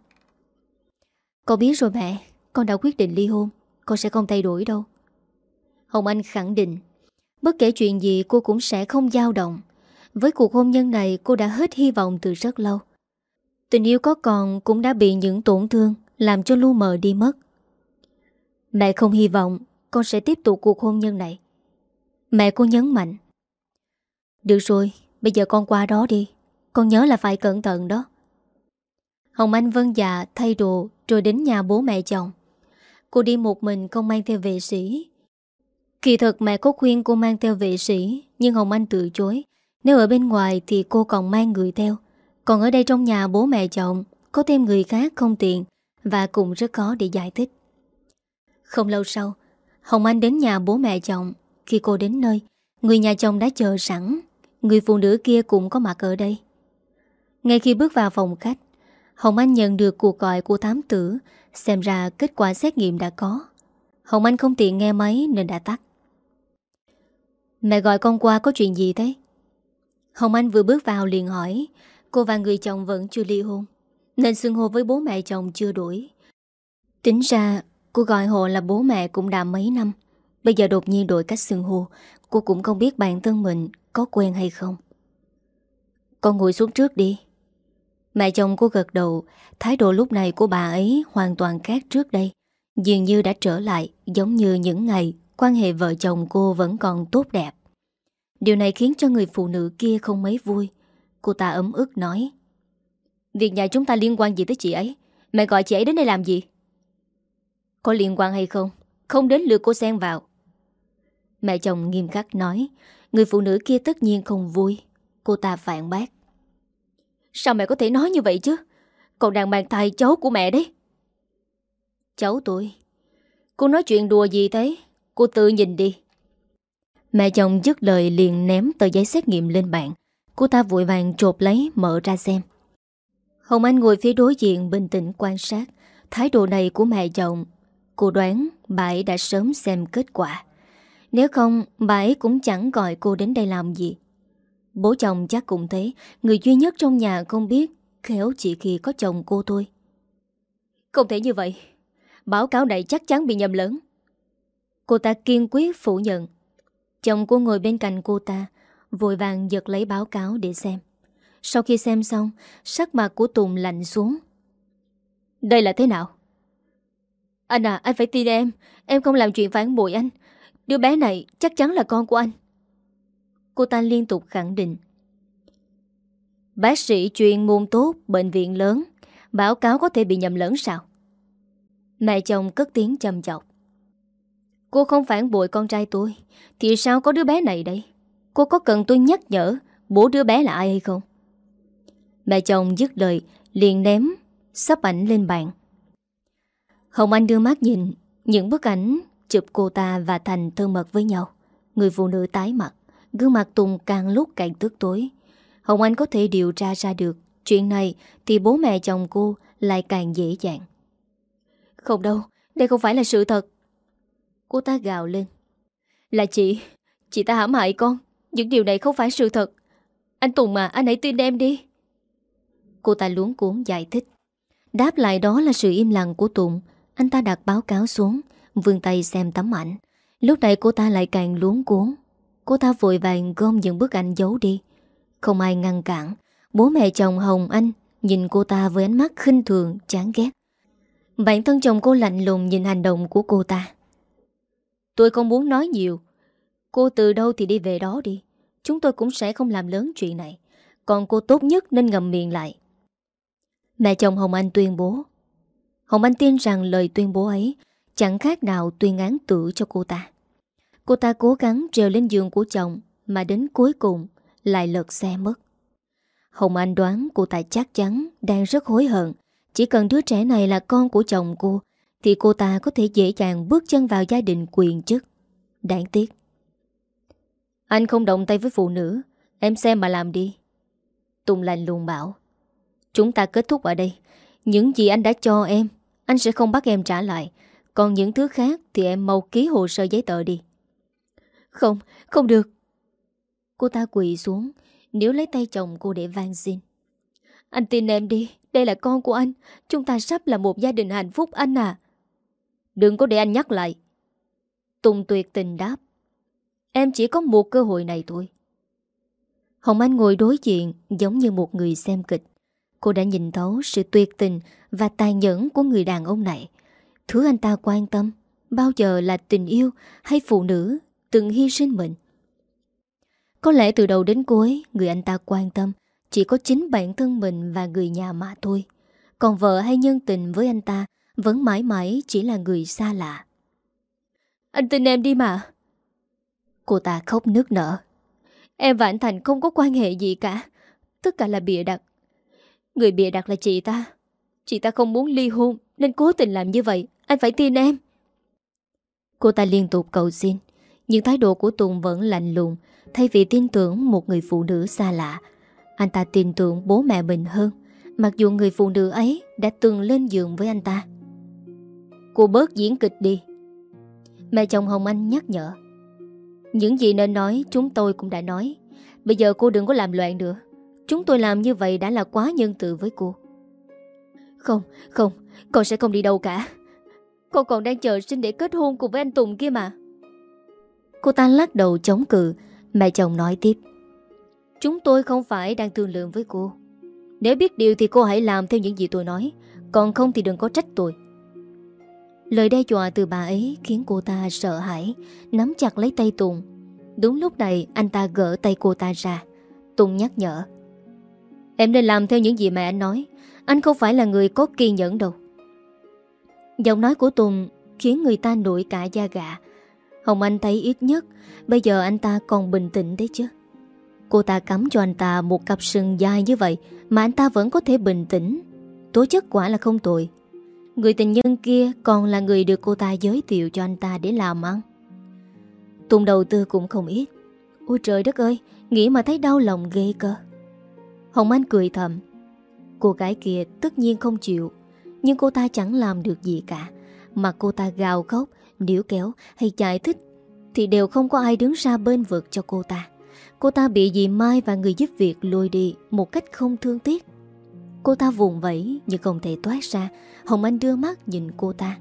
Con biết rồi mẹ, Con đã quyết định ly hôn, Con sẽ không thay đổi đâu. Hồng Anh khẳng định, Bất kể chuyện gì cô cũng sẽ không dao động. Với cuộc hôn nhân này, cô đã hết hy vọng từ rất lâu. Tình yêu có còn cũng đã bị những tổn thương Làm cho lu mờ đi mất. Mẹ không hy vọng Con sẽ tiếp tục cuộc hôn nhân này. Mẹ cô nhấn mạnh. Được rồi, Bây giờ con qua đó đi. Con nhớ là phải cẩn thận đó. Hồng Anh vân dạ thay đồ Rồi đến nhà bố mẹ chồng. Cô đi một mình không mang theo vệ sĩ. Kỳ thật mẹ có khuyên cô mang theo vệ sĩ, Nhưng Hồng Anh từ chối. Nếu ở bên ngoài thì cô còn mang người theo. Còn ở đây trong nhà bố mẹ chồng, Có thêm người khác không tiện Và cũng rất khó để giải thích. Không lâu sau, Hồng Anh đến nhà bố mẹ chồng. Khi cô đến nơi, Người nhà chồng đã chờ sẵn. Người phụ nữ kia cũng có mặt ở đây. Ngay khi bước vào phòng khách, Hồng Anh nhận được cuộc gọi của thám tử, Xem ra kết quả xét nghiệm đã có. Hồng Anh không tiện nghe máy nên đã tắt. Mẹ gọi con qua có chuyện gì thế? Hồng Anh vừa bước vào liền hỏi. Cô và người chồng vẫn chưa ly hôn, Nên xưng hô với bố mẹ chồng chưa đuổi Tính ra Cô gọi họ là bố mẹ cũng đã mấy năm. Bây giờ đột nhiên đổi cách xưng hô, Cô cũng không biết bản thân mình có quen hay không. Con ngồi xuống trước đi. Mẹ chồng cô gật đầu, Thái độ lúc này của bà ấy hoàn toàn khác trước đây. Dường như đã trở lại, Giống như những ngày Quan hệ vợ chồng cô vẫn còn tốt đẹp. Điều này khiến cho người phụ nữ kia không mấy vui. Cô ta ấm ức nói. Việc nhà chúng ta liên quan gì tới chị ấy? Mẹ gọi chị ấy đến đây làm gì? Có liên quan hay không? Không đến lượt cô xen vào. Mẹ chồng nghiêm khắc nói. Người phụ nữ kia tất nhiên không vui. Cô ta phản bác. Sao mẹ có thể nói như vậy chứ? Còn đang mang thai cháu của mẹ đấy. Cháu tôi. Cô nói chuyện đùa gì thế? Cô tự nhìn đi. Mẹ chồng dứt lời liền ném tờ giấy xét nghiệm lên bàn Cô ta vội vàng chộp lấy, mở ra xem. Hồng Anh ngồi phía đối diện bình tĩnh quan sát. Thái độ này của mẹ chồng Cô đoán bà ấy đã sớm xem kết quả. Nếu không, bà ấy cũng chẳng gọi cô đến đây làm gì. Bố chồng chắc cũng thế. Người duy nhất trong nhà không biết, Khéo chỉ khi có chồng cô thôi. Không thể như vậy. Báo cáo này chắc chắn bị nhầm lớn Cô ta kiên quyết phủ nhận. Chồng cô ngồi bên cạnh cô ta Vội vàng giật lấy báo cáo để xem. Sau khi xem xong Sắc mặt của Tùng lạnh xuống. Đây là thế nào? Anh à anh phải tin em. Em không làm chuyện phản bội anh. Đứa bé này chắc chắn là con của anh. Cô ta liên tục khẳng định. Bác sĩ chuyên môn tốt Bệnh viện lớn. Báo cáo có thể bị nhầm lẫn sao? Mẹ chồng cất tiếng chầm chọc. Cô không phản bội con trai tôi Thì sao có đứa bé này đây Cô có cần tôi nhắc nhở Bố đứa bé là ai hay không? Mẹ chồng dứt lời liền ném Sắp ảnh lên bàn. Hồng Anh đưa mắt nhìn Những bức ảnh chụp cô ta và Thành thân mật với nhau. Người phụ nữ tái mặt Gương mặt Tùng càng lúc càng tức tối. Hồng Anh có thể điều tra ra được Chuyện này thì bố mẹ chồng cô Lại càng dễ dàng. Không đâu, đây không phải là sự thật. Cô ta gào lên. Là chị, chị ta hãm hại con. Những điều này không phải sự thật. Anh Tùng mà, anh hãy tin em đi. Cô ta luống cuốn giải thích. Đáp lại đó là sự im lặng của Tùng. Anh ta đặt báo cáo xuống Vươn tay xem tấm ảnh. Lúc này cô ta lại càng luống cuốn Cô ta vội vàng gom những bức ảnh giấu đi. Không ai ngăn cản. Bố mẹ chồng Hồng Anh Nhìn cô ta với ánh mắt khinh thường, chán ghét. Bản thân chồng cô lạnh lùng nhìn hành động của cô ta. Tôi không muốn nói nhiều. Cô từ đâu thì đi về đó đi. Chúng tôi cũng sẽ không làm lớn chuyện này. Còn cô tốt nhất nên ngầm miệng lại. Mẹ chồng Hồng Anh tuyên bố. Hồng Anh tin rằng lời tuyên bố ấy Chẳng khác nào tuyên án tử cho cô ta. Cô ta cố gắng treo lên giường của chồng Mà đến cuối cùng Lại lật xe mất. Hồng Anh đoán cô ta chắc chắn Đang rất hối hận. Chỉ cần đứa trẻ này là con của chồng cô Thì cô ta có thể dễ dàng bước chân vào gia đình quyền chức. Đáng tiếc. Anh không động tay với phụ nữ. Em xem mà làm đi. Tùng lành lùng bảo. Chúng ta kết thúc ở đây. Những gì anh đã cho em Anh sẽ không bắt em trả lại. Còn những thứ khác thì em mau ký hồ sơ giấy tờ đi. Không, không được. Cô ta quỳ xuống Nếu lấy tay chồng cô để van xin. Anh tin em đi Đây là con của anh. Chúng ta sắp là một gia đình hạnh phúc anh à. Đừng có để anh nhắc lại. Tùng tuyệt tình đáp. Em chỉ có một cơ hội này thôi. Hồng Anh ngồi đối diện, Giống như một người xem kịch. Cô đã nhìn thấu sự tuyệt tình Và tài nhẫn của người đàn ông này. Thứ anh ta quan tâm, Bao giờ là tình yêu hay phụ nữ Từng hy sinh mình? Có lẽ từ đầu đến cuối, Người anh ta quan tâm Chỉ có chính bản thân mình và người nhà mà thôi. Còn vợ hay nhân tình với anh ta Vẫn mãi mãi chỉ là người xa lạ. Anh tin em đi mà. Cô ta khóc nước nở. Em và anh Thành không có quan hệ gì cả. Tất cả là bịa đặt. Người bịa đặt là chị ta. Chị ta không muốn ly hôn, Nên cố tình làm như vậy. Anh phải tin em. Cô ta liên tục cầu xin. Nhưng thái độ của Tùng vẫn lạnh lùng, Thay vì tin tưởng một người phụ nữ xa lạ. Anh ta tin tưởng bố mẹ mình hơn, Mặc dù người phụ nữ ấy Đã từng lên giường với anh ta. Cô bớt diễn kịch đi. Mẹ chồng Hồng Anh nhắc nhở. Những gì nên nói chúng tôi cũng đã nói. Bây giờ cô đừng có làm loạn nữa. Chúng tôi làm như vậy đã là quá nhân từ với cô. Không, không Con sẽ không đi đâu cả. Con còn đang chờ sinh để kết hôn cùng với anh Tùng kia mà. Cô ta lắc đầu chống cự. Mẹ chồng nói tiếp. Chúng tôi không phải đang thương lượng với cô. Nếu biết điều thì cô hãy làm theo những gì tôi nói. Còn không thì đừng có trách tôi. Lời đe dọa từ bà ấy khiến cô ta sợ hãi, Nắm chặt lấy tay Tùng. Đúng lúc này, anh ta gỡ tay cô ta ra. Tùng nhắc nhở, Em nên làm theo những gì mẹ anh nói. Anh không phải là người có kiên nhẫn đâu. Giọng nói của Tùng khiến người ta nổi cả da gà. Hồng Anh thấy ít nhất, Bây giờ anh ta còn bình tĩnh đấy chứ. Cô ta cắm cho anh ta một cặp sừng dài như vậy Mà anh ta vẫn có thể bình tĩnh. Tố chất quả là không tội Người tình nhân kia còn là người được cô ta giới thiệu cho anh ta để làm ăn. Tùng đầu tư cũng không ít. Ôi trời đất ơi, Nghĩ mà thấy đau lòng ghê cơ. Hồng Anh cười thầm. Cô gái kia tất nhiên không chịu, Nhưng cô ta chẳng làm được gì cả. Mà cô ta gào khóc điếu kéo hay giải thích Thì đều không có ai đứng ra bên vực cho cô ta. Cô ta bị dì Mai và người giúp việc lôi đi Một cách không thương tiếc. Cô ta vùng vẫy nhưng không thể toát ra. Hồng Anh đưa mắt nhìn cô ta.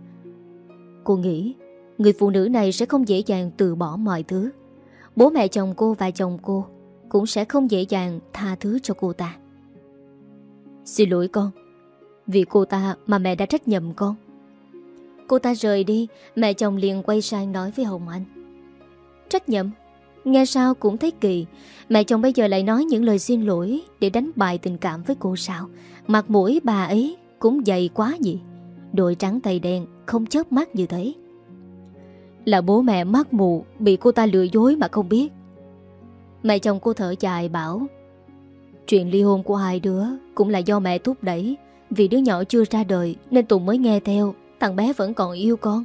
Cô nghĩ, Người phụ nữ này sẽ không dễ dàng từ bỏ mọi thứ. Bố mẹ chồng cô và chồng cô Cũng sẽ không dễ dàng tha thứ cho cô ta. Xin lỗi con, Vì cô ta mà mẹ đã trách nhầm con. Cô ta rời đi, Mẹ chồng liền quay sang nói với Hồng Anh. Trách nhầm? Nghe sao cũng thấy kỳ. Mẹ chồng bây giờ lại nói những lời xin lỗi Để đánh bại tình cảm với cô sao? Mặt mũi bà ấy cũng dày quá gì Đội trắng tay đen Không chớp mắt như thế. Là bố mẹ mắt mù Bị cô ta lừa dối mà không biết. Mẹ chồng cô thở dài bảo, Chuyện ly hôn của hai đứa Cũng là do mẹ thúc đẩy. Vì đứa nhỏ chưa ra đời Nên Tùng mới nghe theo, Thằng bé vẫn còn yêu con.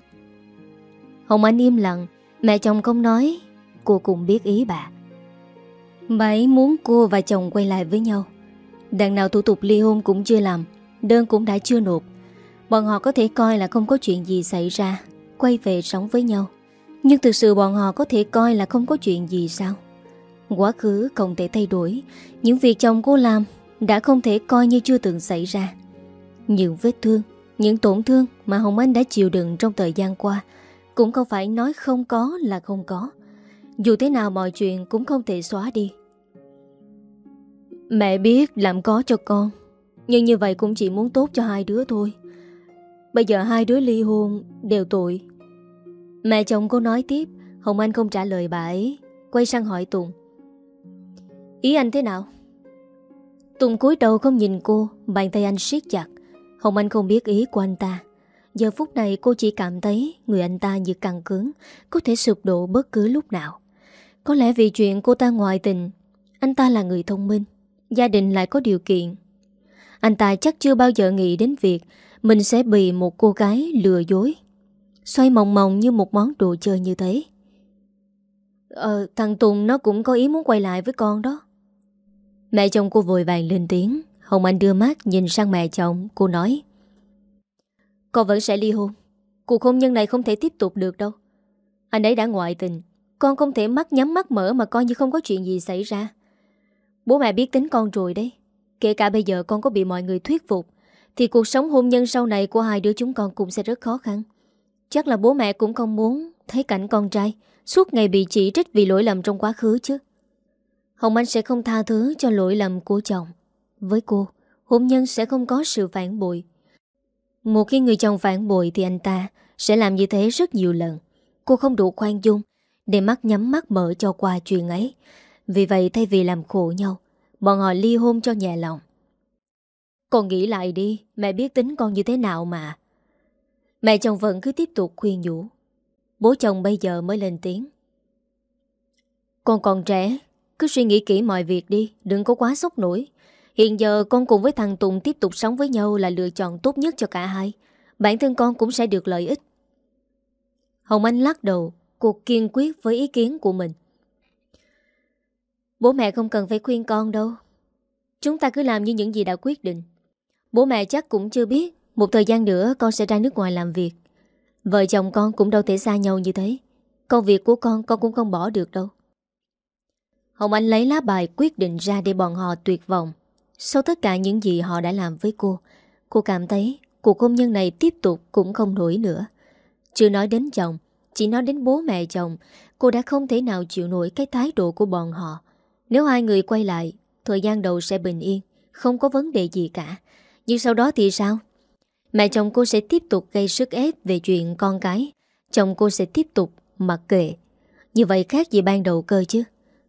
Hồng Anh im lặng, Mẹ chồng không nói. Cô cũng biết ý bà. Bà ấy muốn cô và chồng quay lại với nhau. Đằng nào thủ tục ly hôn cũng chưa làm, Đơn cũng đã chưa nộp. Bọn họ có thể coi là không có chuyện gì xảy ra, Quay về sống với nhau. Nhưng thực sự bọn họ có thể coi là không có chuyện gì sao? Quá khứ không thể thay đổi, Những việc chồng cô làm Đã không thể coi như chưa từng xảy ra. Những vết thương, Những tổn thương mà Hồng Anh đã chịu đựng trong thời gian qua Cũng không phải nói không có là không có. Dù thế nào mọi chuyện cũng không thể xóa đi. Mẹ biết làm có cho con, Nhưng như vậy cũng chỉ muốn tốt cho hai đứa thôi. Bây giờ hai đứa ly hôn Đều tội. Mẹ chồng cô nói tiếp, Hồng Anh không trả lời bà ấy, Quay sang hỏi Tùng. Ý anh thế nào? Tùng cúi đầu không nhìn cô, Bàn tay anh siết chặt. Hồng Anh không biết ý của anh ta. Giờ phút này cô chỉ cảm thấy Người anh ta như căng cứng, Có thể sụp đổ bất cứ lúc nào. Có lẽ vì chuyện cô ta ngoại tình, Anh ta là người thông minh. Gia đình lại có điều kiện. Anh ta chắc chưa bao giờ nghĩ đến việc Mình sẽ bị một cô gái lừa dối, Xoay mộng mộng như một món đồ chơi như thế. Ờ thằng Tùng nó cũng có ý muốn quay lại với con đó. Mẹ chồng cô vội vàng lên tiếng. Hồng Anh đưa mắt nhìn sang mẹ chồng. Cô nói, Con vẫn sẽ ly hôn. Cuộc hôn nhân này không thể tiếp tục được đâu. Anh ấy đã ngoại tình. Con không thể mắt nhắm mắt mở mà coi như không có chuyện gì xảy ra. Bố mẹ biết tính con rồi đấy. Kể cả bây giờ con có bị mọi người thuyết phục, Thì cuộc sống hôn nhân sau này của hai đứa chúng con cũng sẽ rất khó khăn. Chắc là bố mẹ cũng không muốn Thấy cảnh con trai Suốt ngày bị chỉ trích vì lỗi lầm trong quá khứ chứ. Hồng Anh sẽ không tha thứ cho lỗi lầm của chồng. Với cô, Hôn nhân sẽ không có sự phản bội. Một khi người chồng phản bội Thì anh ta sẽ làm như thế rất nhiều lần. Cô không đủ khoan dung Để mắt nhắm mắt mở cho qua chuyện ấy vì vậy thay vì làm khổ nhau, Bọn họ ly hôn cho nhẹ lòng. Con nghĩ lại đi, Mẹ biết tính con như thế nào mà. Mẹ chồng vẫn cứ tiếp tục khuyên nhủ. Bố chồng bây giờ mới lên tiếng. Con còn trẻ, Cứ suy nghĩ kỹ mọi việc đi, Đừng có quá sốc nổi. Hiện giờ con cùng với thằng Tùng tiếp tục sống với nhau Là lựa chọn tốt nhất cho cả hai. Bản thân con cũng sẽ được lợi ích. Hồng Anh lắc đầu, cuộc kiên quyết với ý kiến của mình. Bố mẹ không cần phải khuyên con đâu. Chúng ta cứ làm như những gì đã quyết định. Bố mẹ chắc cũng chưa biết, Một thời gian nữa con sẽ ra nước ngoài làm việc. Vợ chồng con cũng đâu thể xa nhau như thế. Công việc của con con cũng không bỏ được đâu. Hồng Anh lấy lá bài quyết định ra để bọn họ tuyệt vọng. Sau tất cả những gì họ đã làm với cô Cô cảm thấy cuộc hôn nhân này tiếp tục cũng không nổi nữa. Chưa nói đến chồng, Chỉ nói đến bố mẹ chồng, Cô đã không thể nào chịu nổi cái thái độ của bọn họ. Nếu hai người quay lại, Thời gian đầu sẽ bình yên, Không có vấn đề gì cả. Nhưng sau đó thì sao? Mẹ chồng cô sẽ tiếp tục gây sức ép Về chuyện con cái. Chồng cô sẽ tiếp tục mặc kệ. Như vậy khác gì ban đầu cơ chứ?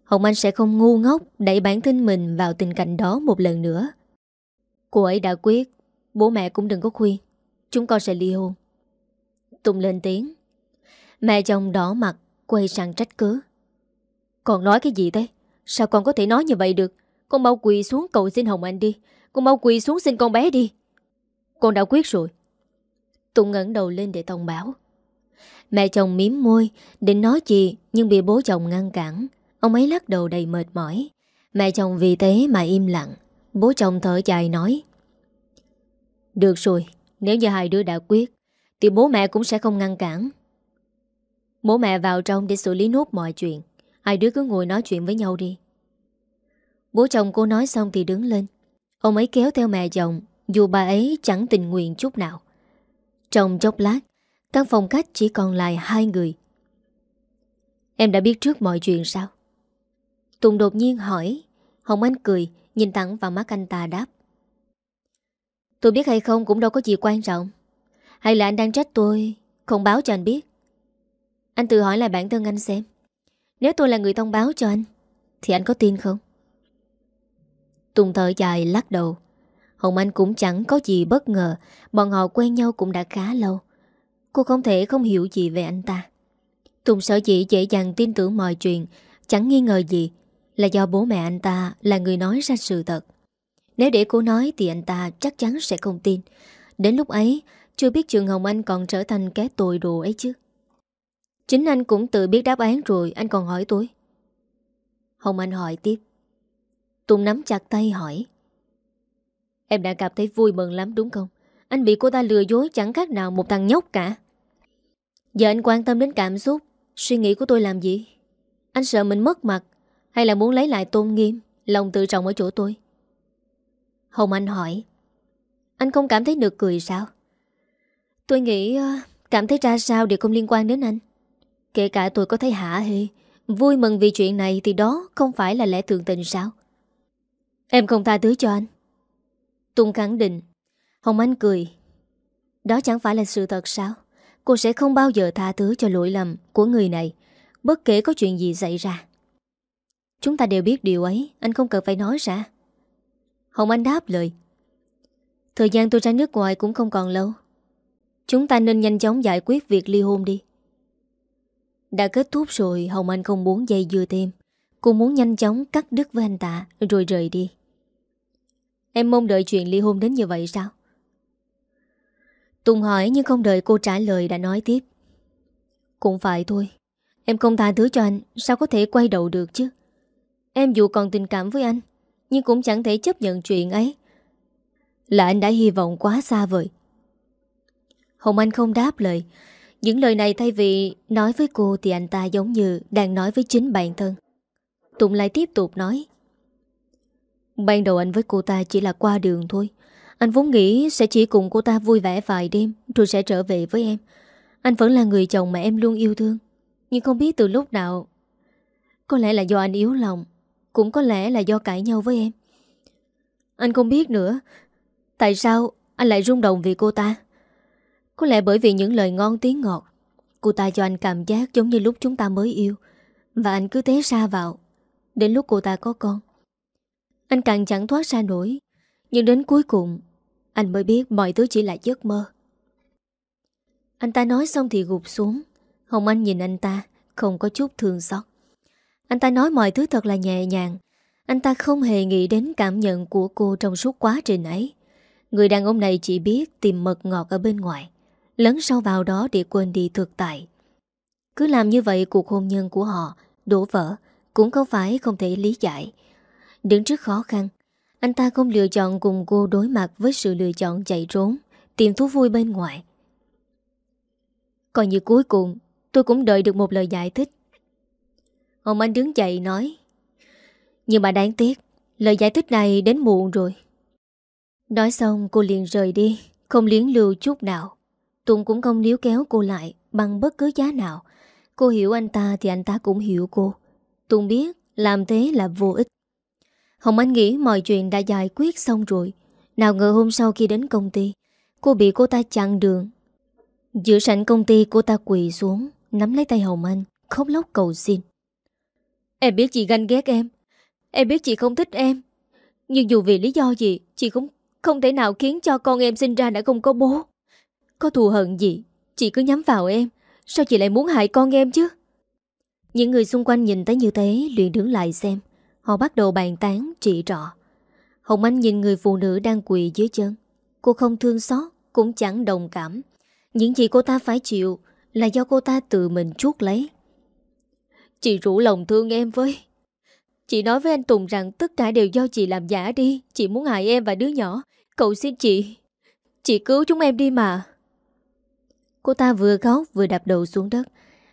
Hồng Anh sẽ không ngu ngốc Đẩy bản thân mình vào tình cảnh đó một lần nữa. Cô ấy đã quyết. Bố mẹ cũng đừng có khuyên. Chúng con sẽ ly hôn. Tùng lên tiếng. Mẹ chồng đỏ mặt, Quay sang trách cứ. Còn nói cái gì thế? Sao con có thể nói như vậy được? Con mau quỳ xuống cầu xin Hồng Anh đi. Con mau quỳ xuống xin con bé đi. Con đã quyết rồi. Tùng ngẩng đầu lên để thông báo. Mẹ chồng miếm môi, Định nói gì Nhưng bị bố chồng ngăn cản. Ông ấy lắc đầu đầy mệt mỏi. Mẹ chồng vì thế mà im lặng. Bố chồng thở dài nói. Được rồi, Nếu như hai đứa đã quyết, Thì bố mẹ cũng sẽ không ngăn cản. Bố mẹ vào trong để xử lý nốt mọi chuyện. Hai đứa cứ ngồi nói chuyện với nhau đi. Bố chồng cô nói xong thì đứng lên. Ông ấy kéo theo mẹ chồng, Dù bà ấy chẳng tình nguyện chút nào. Trong chốc lát, Căn phòng khách chỉ còn lại hai người. Em đã biết trước mọi chuyện sao? Tùng đột nhiên hỏi. Hồng Anh cười, Nhìn thẳng vào mắt anh ta đáp. Tôi biết hay không cũng đâu có gì quan trọng. Hay là anh đang trách tôi, Không báo cho anh biết. Anh tự hỏi lại bản thân anh xem. Nếu tôi là người thông báo cho anh, Thì anh có tin không? Tùng thở dài lắc đầu. Hồng Anh cũng chẳng có gì bất ngờ. Bọn họ quen nhau cũng đã khá lâu. Cô không thể không hiểu gì về anh ta. Tùng sở dĩ dễ dàng tin tưởng mọi chuyện, Chẳng nghi ngờ gì, Là do bố mẹ anh ta là người nói ra sự thật. Nếu để cô nói Thì anh ta chắc chắn sẽ không tin. Đến lúc ấy, Chưa biết Trường Hồng Anh còn trở thành cái tội đồ ấy chứ. Chính anh cũng tự biết đáp án rồi, Anh còn hỏi tôi. Hồng Anh hỏi tiếp. Tùng nắm chặt tay hỏi. Em đã cảm thấy vui mừng lắm đúng không? Anh bị cô ta lừa dối chẳng khác nào một thằng nhóc cả. Giờ anh quan tâm đến cảm xúc, Suy nghĩ của tôi làm gì? Anh sợ mình mất mặt Hay là muốn lấy lại tôn nghiêm, Lòng tự trọng ở chỗ tôi? Hồng Anh hỏi. Anh không cảm thấy được cười sao? Tôi nghĩ ờ, Cảm thấy ra sao đều không liên quan đến anh. Kể cả tôi có thấy hả hê? Vui mừng vì chuyện này Thì đó không phải là lẽ thường tình sao? Em không tha thứ cho anh. Tùng khẳng định. Hồng Anh cười. Đó chẳng phải là sự thật sao? Cô sẽ không bao giờ tha thứ cho lỗi lầm Của người này, Bất kể có chuyện gì xảy ra. Chúng ta đều biết điều ấy, Anh không cần phải nói ra. Hồng Anh đáp lời. Thời gian tôi ra nước ngoài cũng không còn lâu. Chúng ta nên nhanh chóng giải quyết việc ly hôn đi. Đã kết thúc rồi, Hồng Anh không muốn dây dưa thêm. Cô muốn nhanh chóng cắt đứt với anh ta, Rồi rời đi. Em mong đợi chuyện ly hôn đến như vậy sao? Tùng hỏi nhưng không đợi cô trả lời đã nói tiếp. Cũng phải thôi. Em không tha thứ cho anh, Sao có thể quay đầu được chứ? Em dù còn tình cảm với anh, Nhưng cũng chẳng thể chấp nhận chuyện ấy. Là anh đã hy vọng quá xa vời. Hồng Anh không đáp lời những lời này thay vì nói với cô Thì anh ta giống như đang nói với chính bản thân. Tùng lại tiếp tục nói. Ban đầu anh với cô ta chỉ là qua đường thôi. Anh vốn nghĩ sẽ chỉ cùng cô ta vui vẻ vài đêm Rồi sẽ trở về với em. Anh vẫn là người chồng mà em luôn yêu thương. Nhưng không biết từ lúc nào, Có lẽ là do anh yếu lòng, Cũng có lẽ là do cãi nhau với em. Anh không biết nữa, Tại sao anh lại rung động vì cô ta? Có lẽ bởi vì những lời ngon tiếng ngọt, Cô ta cho anh cảm giác giống như lúc chúng ta mới yêu. Và anh cứ thế xa vào, Đến lúc cô ta có con. Anh càng chẳng thoát ra nổi, Nhưng đến cuối cùng, Anh mới biết mọi thứ chỉ là giấc mơ. Anh ta nói xong thì gục xuống, Hồng Anh nhìn anh ta, Không có chút thương xót. Anh ta nói mọi thứ thật là nhẹ nhàng, Anh ta không hề nghĩ đến cảm nhận của cô Trong suốt quá trình ấy. Người đàn ông này chỉ biết tìm mật ngọt ở bên ngoài. Lấn sâu vào đó để quên đi thực tại. Cứ làm như vậy, cuộc hôn nhân của họ Đổ vỡ, cũng không phải không thể lý giải. Đứng trước khó khăn, Anh ta không lựa chọn cùng cô đối mặt Với sự lựa chọn chạy trốn, Tìm thú vui bên ngoài. Còn như cuối cùng, Tôi cũng đợi được một lời giải thích. Ông anh đứng dậy nói, Nhưng mà đáng tiếc, Lời giải thích này đến muộn rồi. Nói xong, cô liền rời đi, Không liến lưu chút nào. Tùng cũng không níu kéo cô lại Bằng bất cứ giá nào. Cô hiểu anh ta thì anh ta cũng hiểu cô. Tùng biết làm thế là vô ích. Hồng Anh nghĩ mọi chuyện đã giải quyết xong rồi. Nào ngờ hôm sau khi đến công ty, Cô bị cô ta chặn đường. Giữa sảnh công ty cô ta quỳ xuống, Nắm lấy tay Hồng Anh, Khóc lóc cầu xin. Em biết chị ganh ghét em. Em biết chị không thích em. Nhưng dù vì lý do gì, Chị cũng không thể nào khiến cho con em sinh ra đã không có bố. Có thù hận gì? Chị cứ nhắm vào em. Sao chị lại muốn hại con em chứ? Những người xung quanh nhìn thấy như thế, liền đứng lại xem. Họ bắt đầu bàn tán trị trọ. Hồng Anh nhìn người phụ nữ đang quỳ dưới chân. Cô không thương xót, Cũng chẳng đồng cảm. Những gì cô ta phải chịu Là do cô ta tự mình chuốt lấy. Chị rủ lòng thương em với. Chị nói với anh Tùng rằng Tất cả đều do chị làm giả đi. Chị muốn hại em và đứa nhỏ. Cậu xin chị. Chị cứu chúng em đi mà. Cô ta vừa khóc vừa đạp đầu xuống đất.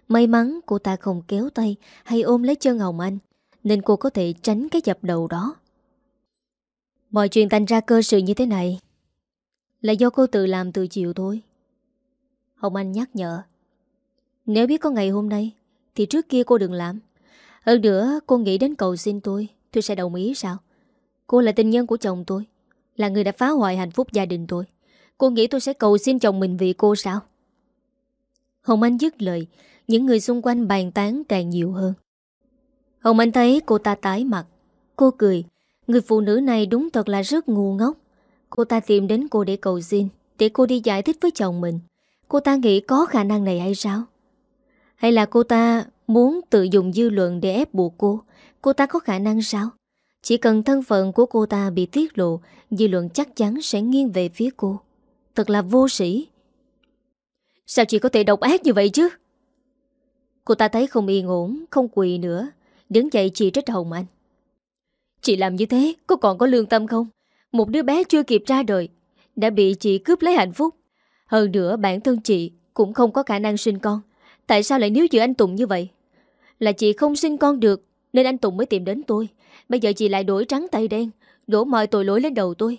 May mắn cô ta không kéo tay Hay ôm lấy chân Hồng Anh, Nên cô có thể tránh cái dập đầu đó. Mọi chuyện thành ra cơ sự như thế này Là do cô tự làm từ chiều thôi. Hồng Anh nhắc nhở, Nếu biết có ngày hôm nay, Thì trước kia cô đừng làm. Hơn nữa, cô nghĩ đến cầu xin tôi Tôi sẽ đồng ý sao? Cô là tình nhân của chồng tôi, Là người đã phá hoại hạnh phúc gia đình tôi. Cô nghĩ tôi sẽ cầu xin chồng mình vì cô sao? Hồng Anh dứt lời, Những người xung quanh bàn tán càng nhiều hơn. Hồng Anh thấy cô ta tái mặt. Cô cười, Người phụ nữ này đúng thật là rất ngu ngốc. Cô ta tìm đến cô để cầu xin, Để cô đi giải thích với chồng mình. Cô ta nghĩ có khả năng này hay sao? Hay là cô ta muốn tự dùng dư luận để ép buộc cô? Cô ta có khả năng sao? Chỉ cần thân phận của cô ta bị tiết lộ, Dư luận chắc chắn sẽ nghiêng về phía cô. Thật là vô sĩ Sao chị có thể độc ác như vậy chứ? Cô ta thấy không yên ổn, Không quỳ nữa. Đứng dậy, chị trách Hồng Anh. Chị làm như thế, có còn có lương tâm không? Một đứa bé chưa kịp ra đời, Đã bị chị cướp lấy hạnh phúc. Hơn nữa, bản thân chị Cũng không có khả năng sinh con. Tại sao lại níu giữ anh Tùng như vậy? Là chị không sinh con được, Nên anh Tùng mới tìm đến tôi. Bây giờ chị lại đổi trắng tay đen, Đổ mọi tội lỗi lên đầu tôi.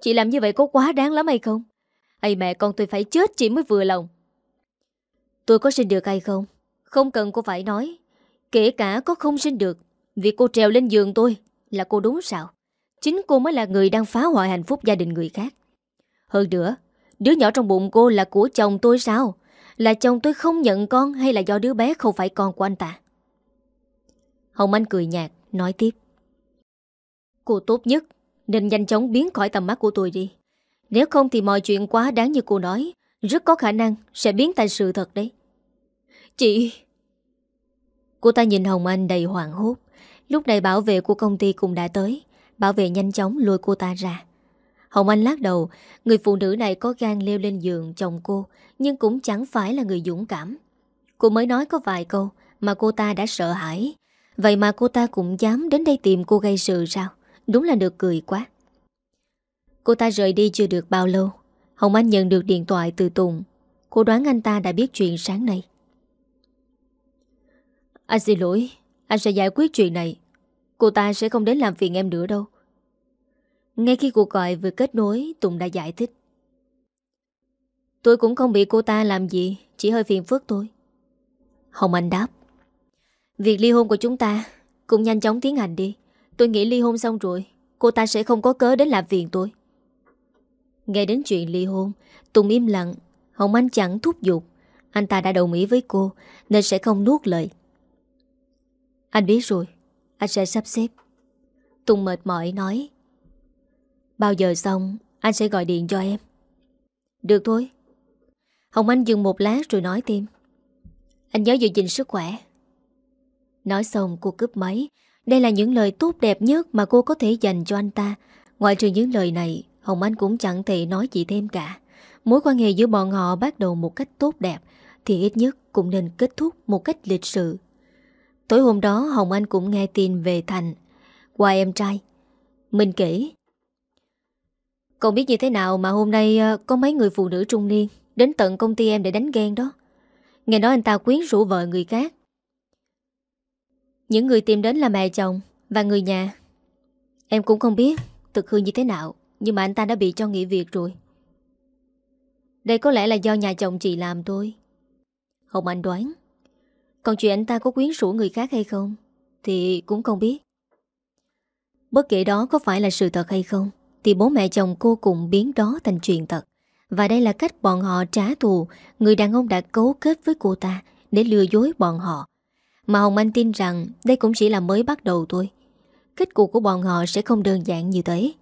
Chị làm như vậy có quá đáng lắm hay không? Ây mẹ, con tôi phải chết chị mới vừa lòng. Tôi có sinh được hay không? Không cần cô phải nói. Kể cả có không sinh được, việc cô trèo lên giường tôi Là cô đúng sao? Chính cô mới là người đang phá hoại hạnh phúc gia đình người khác. Hơn nữa, Đứa nhỏ trong bụng cô là của chồng tôi sao? Là chồng tôi không nhận con Hay là do đứa bé không phải con của anh ta? Hồng Anh cười nhạt, Nói tiếp. Cô tốt nhất, Nên nhanh chóng biến khỏi tầm mắt của tôi đi nếu không thì mọi chuyện quá đáng như cô nói, Rất có khả năng sẽ biến thành sự thật đấy. Chị! Cô ta nhìn Hồng Anh đầy hoảng hốt. Lúc này bảo vệ của công ty cũng đã tới, Bảo vệ nhanh chóng lôi cô ta ra. Hồng Anh lắc đầu, Người phụ nữ này có gan leo lên giường chồng cô, Nhưng cũng chẳng phải là người dũng cảm. Cô mới nói có vài câu Mà cô ta đã sợ hãi. Vậy mà cô ta cũng dám đến đây tìm cô gây sự sao? Đúng là được cười quá. Cô ta rời đi chưa được bao lâu. Hồng Anh nhận được điện thoại từ Tùng. Cô đoán anh ta đã biết chuyện sáng nay. Anh xin lỗi, Anh sẽ giải quyết chuyện này. Cô ta sẽ không đến làm phiền em nữa đâu. Ngay khi cuộc gọi vừa kết nối, Tùng đã giải thích. Tôi cũng không bị cô ta làm gì, Chỉ hơi phiền phức thôi. Hồng Anh đáp. Việc ly hôn của chúng ta Cũng nhanh chóng tiến hành đi. Tôi nghĩ ly hôn xong rồi, Cô ta sẽ không có cớ đến làm phiền tôi. Nghe đến chuyện ly hôn, Tùng im lặng. Hồng Anh chẳng thúc giục. Anh ta đã đồng ý với cô, Nên sẽ không nuốt lời. Anh biết rồi, Anh sẽ sắp xếp. Tùng mệt mỏi nói. Bao giờ xong, Anh sẽ gọi điện cho em. Được thôi. Hồng Anh dừng một lát rồi nói thêm. Anh nhớ giữ gìn sức khỏe. Nói xong, cô cướp máy. Đây là những lời tốt đẹp nhất Mà cô có thể dành cho anh ta. Ngoài trừ những lời này Hồng Anh cũng chẳng thể nói gì thêm cả. Mối quan hệ giữa bọn họ bắt đầu một cách tốt đẹp, Thì ít nhất cũng nên kết thúc một cách lịch sự. Tối hôm đó, Hồng Anh cũng nghe tin về Thành. Qua em trai Mình kể. Cậu biết như thế nào mà hôm nay ờ, Có mấy người phụ nữ trung niên Đến tận công ty em để đánh ghen đó. Nghe nói anh ta quyến rũ vợ người khác. Những người tìm đến là mẹ chồng Và người nhà. Em cũng không biết Thực hư như thế nào nhưng mà anh ta đã bị cho nghỉ việc rồi. Đây có lẽ là do nhà chồng chị làm thôi. Hồng Anh đoán. Còn chuyện anh ta có quyến rũ người khác hay không, Thì cũng không biết. Bất kể đó có phải là sự thật hay không, Thì bố mẹ chồng cô cùng biến đó thành chuyện thật. Và đây là cách bọn họ trả thù Người đàn ông đã cấu kết với cô ta Để lừa dối bọn họ. Mà Hồng Anh tin rằng Đây cũng chỉ là mới bắt đầu thôi. Kết cục của bọn họ sẽ không đơn giản như thế.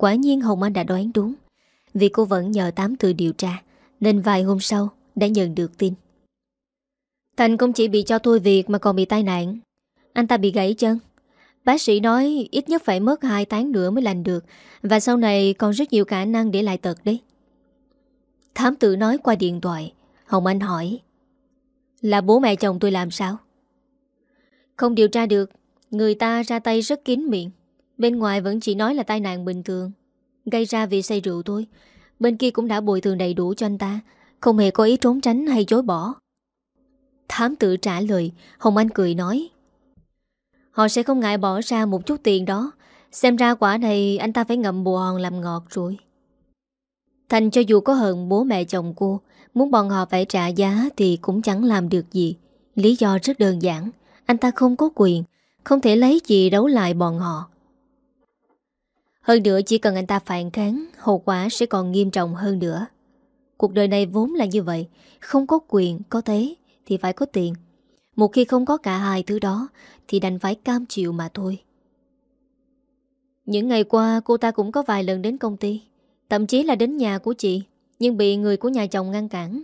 Quả nhiên Hồng Anh đã đoán đúng. Vì cô vẫn nhờ tám tự điều tra, Nên vài hôm sau đã nhận được tin. Thành không chỉ bị cho thôi việc mà còn bị tai nạn. Anh ta bị gãy chân. Bác sĩ nói ít nhất phải mất 2 tháng nữa mới lành được, Và sau này còn rất nhiều khả năng để lại tật đấy. Thám tử nói qua điện thoại, Hồng Anh hỏi, Là bố mẹ chồng tôi làm sao? Không điều tra được. Người ta ra tay rất kín miệng. Bên ngoài vẫn chỉ nói là tai nạn bình thường. Gây ra vì say rượu thôi. Bên kia cũng đã bồi thường đầy đủ cho anh ta. Không hề có ý trốn tránh hay chối bỏ. Thám tử trả lời. Hồng Anh cười nói. Họ sẽ không ngại bỏ ra một chút tiền đó. Xem ra quả này anh ta phải ngậm bùa hòn làm ngọt rồi. Thành cho dù có hận bố mẹ chồng cô, Muốn bọn họ phải trả giá Thì cũng chẳng làm được gì. Lý do rất đơn giản. Anh ta không có quyền, Không thể lấy gì đấu lại bọn họ. Hơn nữa chỉ cần anh ta phản kháng Hậu quả sẽ còn nghiêm trọng hơn nữa. Cuộc đời này vốn là như vậy Không có quyền, có thế Thì phải có tiền. Một khi không có cả hai thứ đó Thì đành phải cam chịu mà thôi. Những ngày qua cô ta cũng có vài lần đến công ty Thậm chí là đến nhà của chị Nhưng bị người của nhà chồng ngăn cản.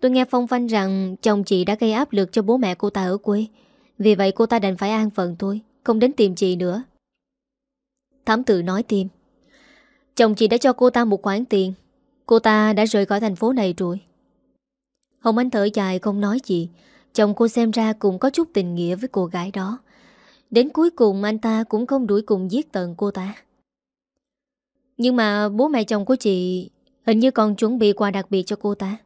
Tôi nghe phong phanh rằng Chồng chị đã gây áp lực cho bố mẹ cô ta ở quê. Vì vậy cô ta đành phải an phận thôi Không đến tìm chị nữa. Thám tử nói thêm. Chồng chị đã cho cô ta một khoản tiền. Cô ta đã rời khỏi thành phố này rồi. Hồng Anh thở dài không nói gì. Chồng cô xem ra cũng có chút tình nghĩa với cô gái đó. Đến cuối cùng anh ta cũng không đuổi cùng giết tận cô ta. Nhưng mà bố mẹ chồng của chị Hình như còn chuẩn bị quà đặc biệt cho cô ta.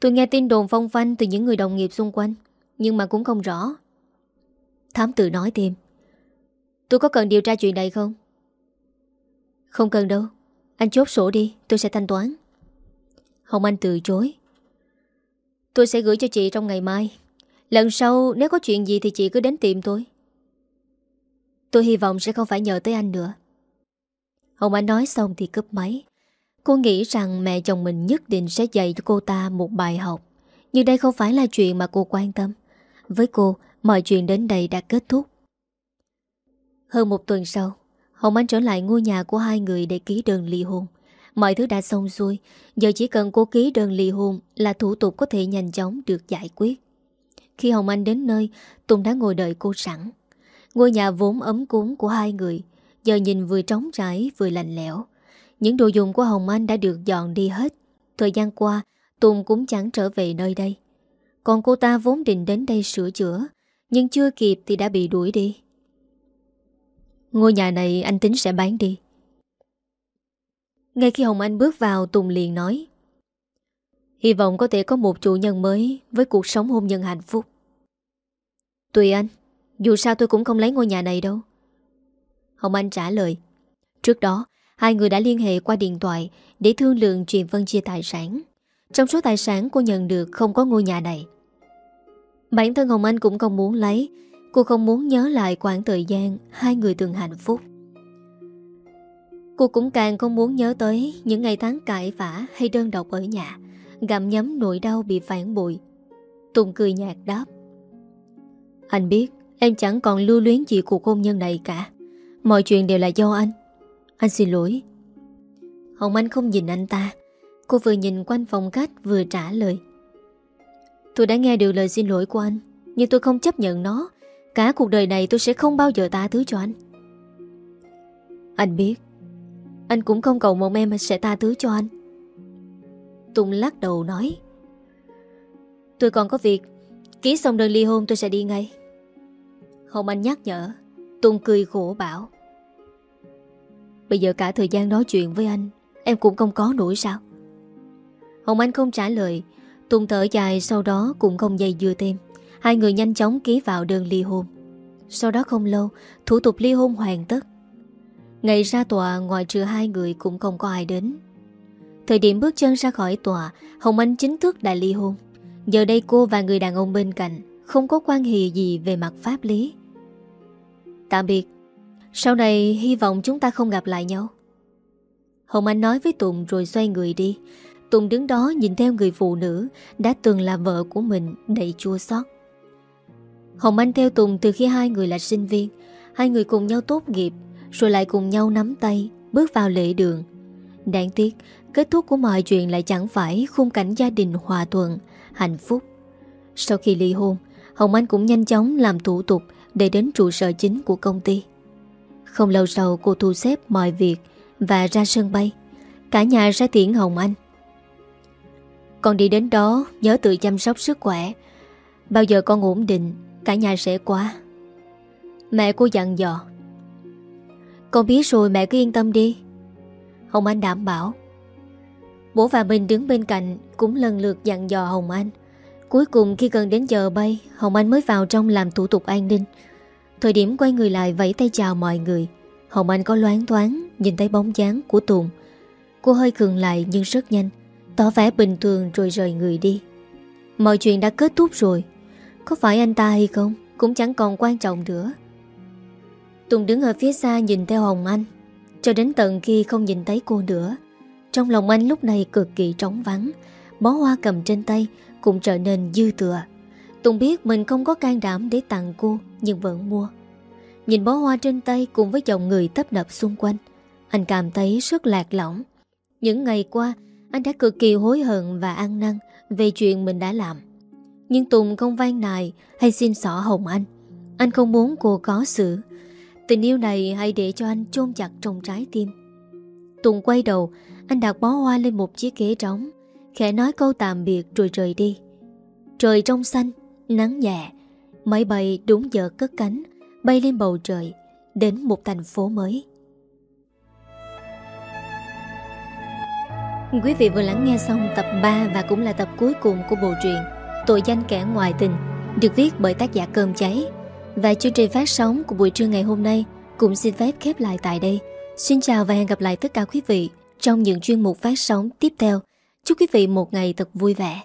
Tôi nghe tin đồn phong phanh từ những người đồng nghiệp xung quanh, Nhưng mà cũng không rõ. Thám tử nói thêm. Tôi có cần điều tra chuyện này không? Không cần đâu. Anh chốt sổ đi tôi sẽ thanh toán. Hồng Anh từ chối. Tôi sẽ gửi cho chị trong ngày mai. Lần sau nếu có chuyện gì thì chị cứ đến tìm tôi. Tôi hy vọng sẽ không phải nhờ tới anh nữa. Hồng Anh nói xong thì cướp máy. Cô nghĩ rằng mẹ chồng mình nhất định sẽ dạy cho cô ta một bài học. Nhưng đây không phải là chuyện mà cô quan tâm. Với cô, mọi chuyện đến đây đã kết thúc. Hơn một tuần sau, Hồng Anh trở lại ngôi nhà của hai người để ký đơn ly hôn. Mọi thứ đã xong xuôi, Giờ chỉ cần cô ký đơn ly hôn Là thủ tục có thể nhanh chóng được giải quyết. Khi Hồng Anh đến nơi, Tùng đã ngồi đợi cô sẵn. Ngôi nhà vốn ấm cúng của hai người, Giờ nhìn vừa trống trải vừa lạnh lẽo. Những đồ dùng của Hồng Anh đã được dọn đi hết. Thời gian qua, Tùng cũng chẳng trở về nơi đây. Còn cô ta vốn định đến đây sửa chữa, Nhưng chưa kịp thì đã bị đuổi đi. Ngôi nhà này anh tính sẽ bán đi. Ngay khi Hồng Anh bước vào, Tùng liền nói, Hy vọng có thể có một chủ nhân mới Với cuộc sống hôn nhân hạnh phúc. Tùy anh, Dù sao tôi cũng không lấy ngôi nhà này đâu. Hồng Anh trả lời, Trước đó, Hai người đã liên hệ qua điện thoại Để thương lượng chuyện phân chia tài sản. Trong số tài sản cô nhận được Không có ngôi nhà này. Bản thân Hồng Anh cũng không muốn lấy Cô không muốn nhớ lại quãng thời gian Hai người từng hạnh phúc Cô cũng càng không muốn nhớ tới những ngày tháng cãi vã hay đơn độc ở nhà, gặm nhấm nỗi đau bị phản bội. Tùng cười nhạt đáp. Anh biết em chẳng còn lưu luyến gì cuộc hôn nhân này cả. Mọi chuyện đều là do anh. Anh xin lỗi. Hồng Anh không nhìn anh ta. Cô vừa nhìn quanh phòng khách vừa trả lời. Tôi đã nghe được lời xin lỗi của anh, nhưng tôi không chấp nhận nó. Cả cuộc đời này tôi sẽ không bao giờ tha thứ cho anh. Anh biết, anh cũng không cầu mong em sẽ tha thứ cho anh. Tùng lắc đầu nói, Tôi còn có việc, Ký xong đơn ly hôn tôi sẽ đi ngay. Hồng Anh nhắc nhở, Tùng cười khổ bảo, Bây giờ cả thời gian nói chuyện với anh, Em cũng không có nổi sao? Hồng Anh không trả lời, Tùng thở dài sau đó cũng không dây dưa thêm. Hai người nhanh chóng ký vào đơn ly hôn. Sau đó không lâu, Thủ tục ly hôn hoàn tất. Ngày ra tòa, ngoài trừ hai người cũng không có ai đến. Thời điểm bước chân ra khỏi tòa, Hồng Anh chính thức đã ly hôn. Giờ đây cô và người đàn ông bên cạnh Không có quan hệ gì về mặt pháp lý. Tạm biệt. Sau này, hy vọng chúng ta không gặp lại nhau. Hồng Anh nói với Tùng rồi xoay người đi. Tùng đứng đó nhìn theo người phụ nữ Đã từng là vợ của mình, đầy chua xót. Hồng Anh theo Tùng từ khi hai người là sinh viên. Hai người cùng nhau tốt nghiệp, Rồi lại cùng nhau nắm tay, Bước vào lễ đường. Đáng tiếc, Kết thúc của mọi chuyện lại chẳng phải Khung cảnh gia đình hòa thuận, Hạnh phúc. Sau khi ly hôn, Hồng Anh cũng nhanh chóng làm thủ tục Để đến trụ sở chính của công ty. Không lâu sau, cô thu xếp mọi việc Và ra sân bay. Cả nhà ra tiễn Hồng Anh. Con đi đến đó Nhớ tự chăm sóc sức khỏe. Bao giờ con ổn định Cả nhà sẽ qua. Mẹ cô dặn dò. Con biết rồi, mẹ cứ yên tâm đi. Hồng Anh đảm bảo. Bố và mình đứng bên cạnh Cũng lần lượt dặn dò Hồng Anh. Cuối cùng khi gần đến giờ bay, Hồng Anh mới vào trong làm thủ tục an ninh. Thời điểm quay người lại vẫy tay chào mọi người, Hồng Anh có loáng thoáng Nhìn thấy bóng dáng của Tùng. Cô hơi cường lại nhưng rất nhanh, Tỏ vẻ bình thường rồi rời người đi. Mọi chuyện đã kết thúc rồi. Có phải anh ta hay không? Cũng chẳng còn quan trọng nữa. Tùng đứng ở phía xa nhìn theo Hồng Anh, Cho đến tận khi không nhìn thấy cô nữa. Trong lòng anh lúc này cực kỳ trống vắng, Bó hoa cầm trên tay Cũng trở nên dư thừa. Tùng biết mình không có can đảm để tặng cô, Nhưng vẫn mua. Nhìn bó hoa trên tay cùng với dòng người tấp nập xung quanh, Anh cảm thấy rất lạc lõng. Những ngày qua, Anh đã cực kỳ hối hận và ăn năn Về chuyện mình đã làm. Nhưng Tùng không van nài Hay xin xỏ Hồng Anh. Anh không muốn cô có sự Tình yêu này hãy để cho anh chôn chặt trong trái tim. Tùng quay đầu, Anh đặt bó hoa lên một chiếc ghế trống, Khẽ nói câu tạm biệt rồi rời đi. Trời trong xanh, Nắng nhẹ, Máy bay đúng giờ cất cánh, Bay lên bầu trời, Đến một thành phố mới. Quý vị vừa lắng nghe xong tập 3 Và cũng là tập cuối cùng của bộ truyện Tội danh kẻ ngoại tình, Được viết bởi tác giả Cơm Cháy và chương trình phát sóng của buổi trưa ngày hôm nay cũng xin phép khép lại tại đây. Xin chào và hẹn gặp lại tất cả quý vị trong những chuyên mục phát sóng tiếp theo. Chúc quý vị một ngày thật vui vẻ.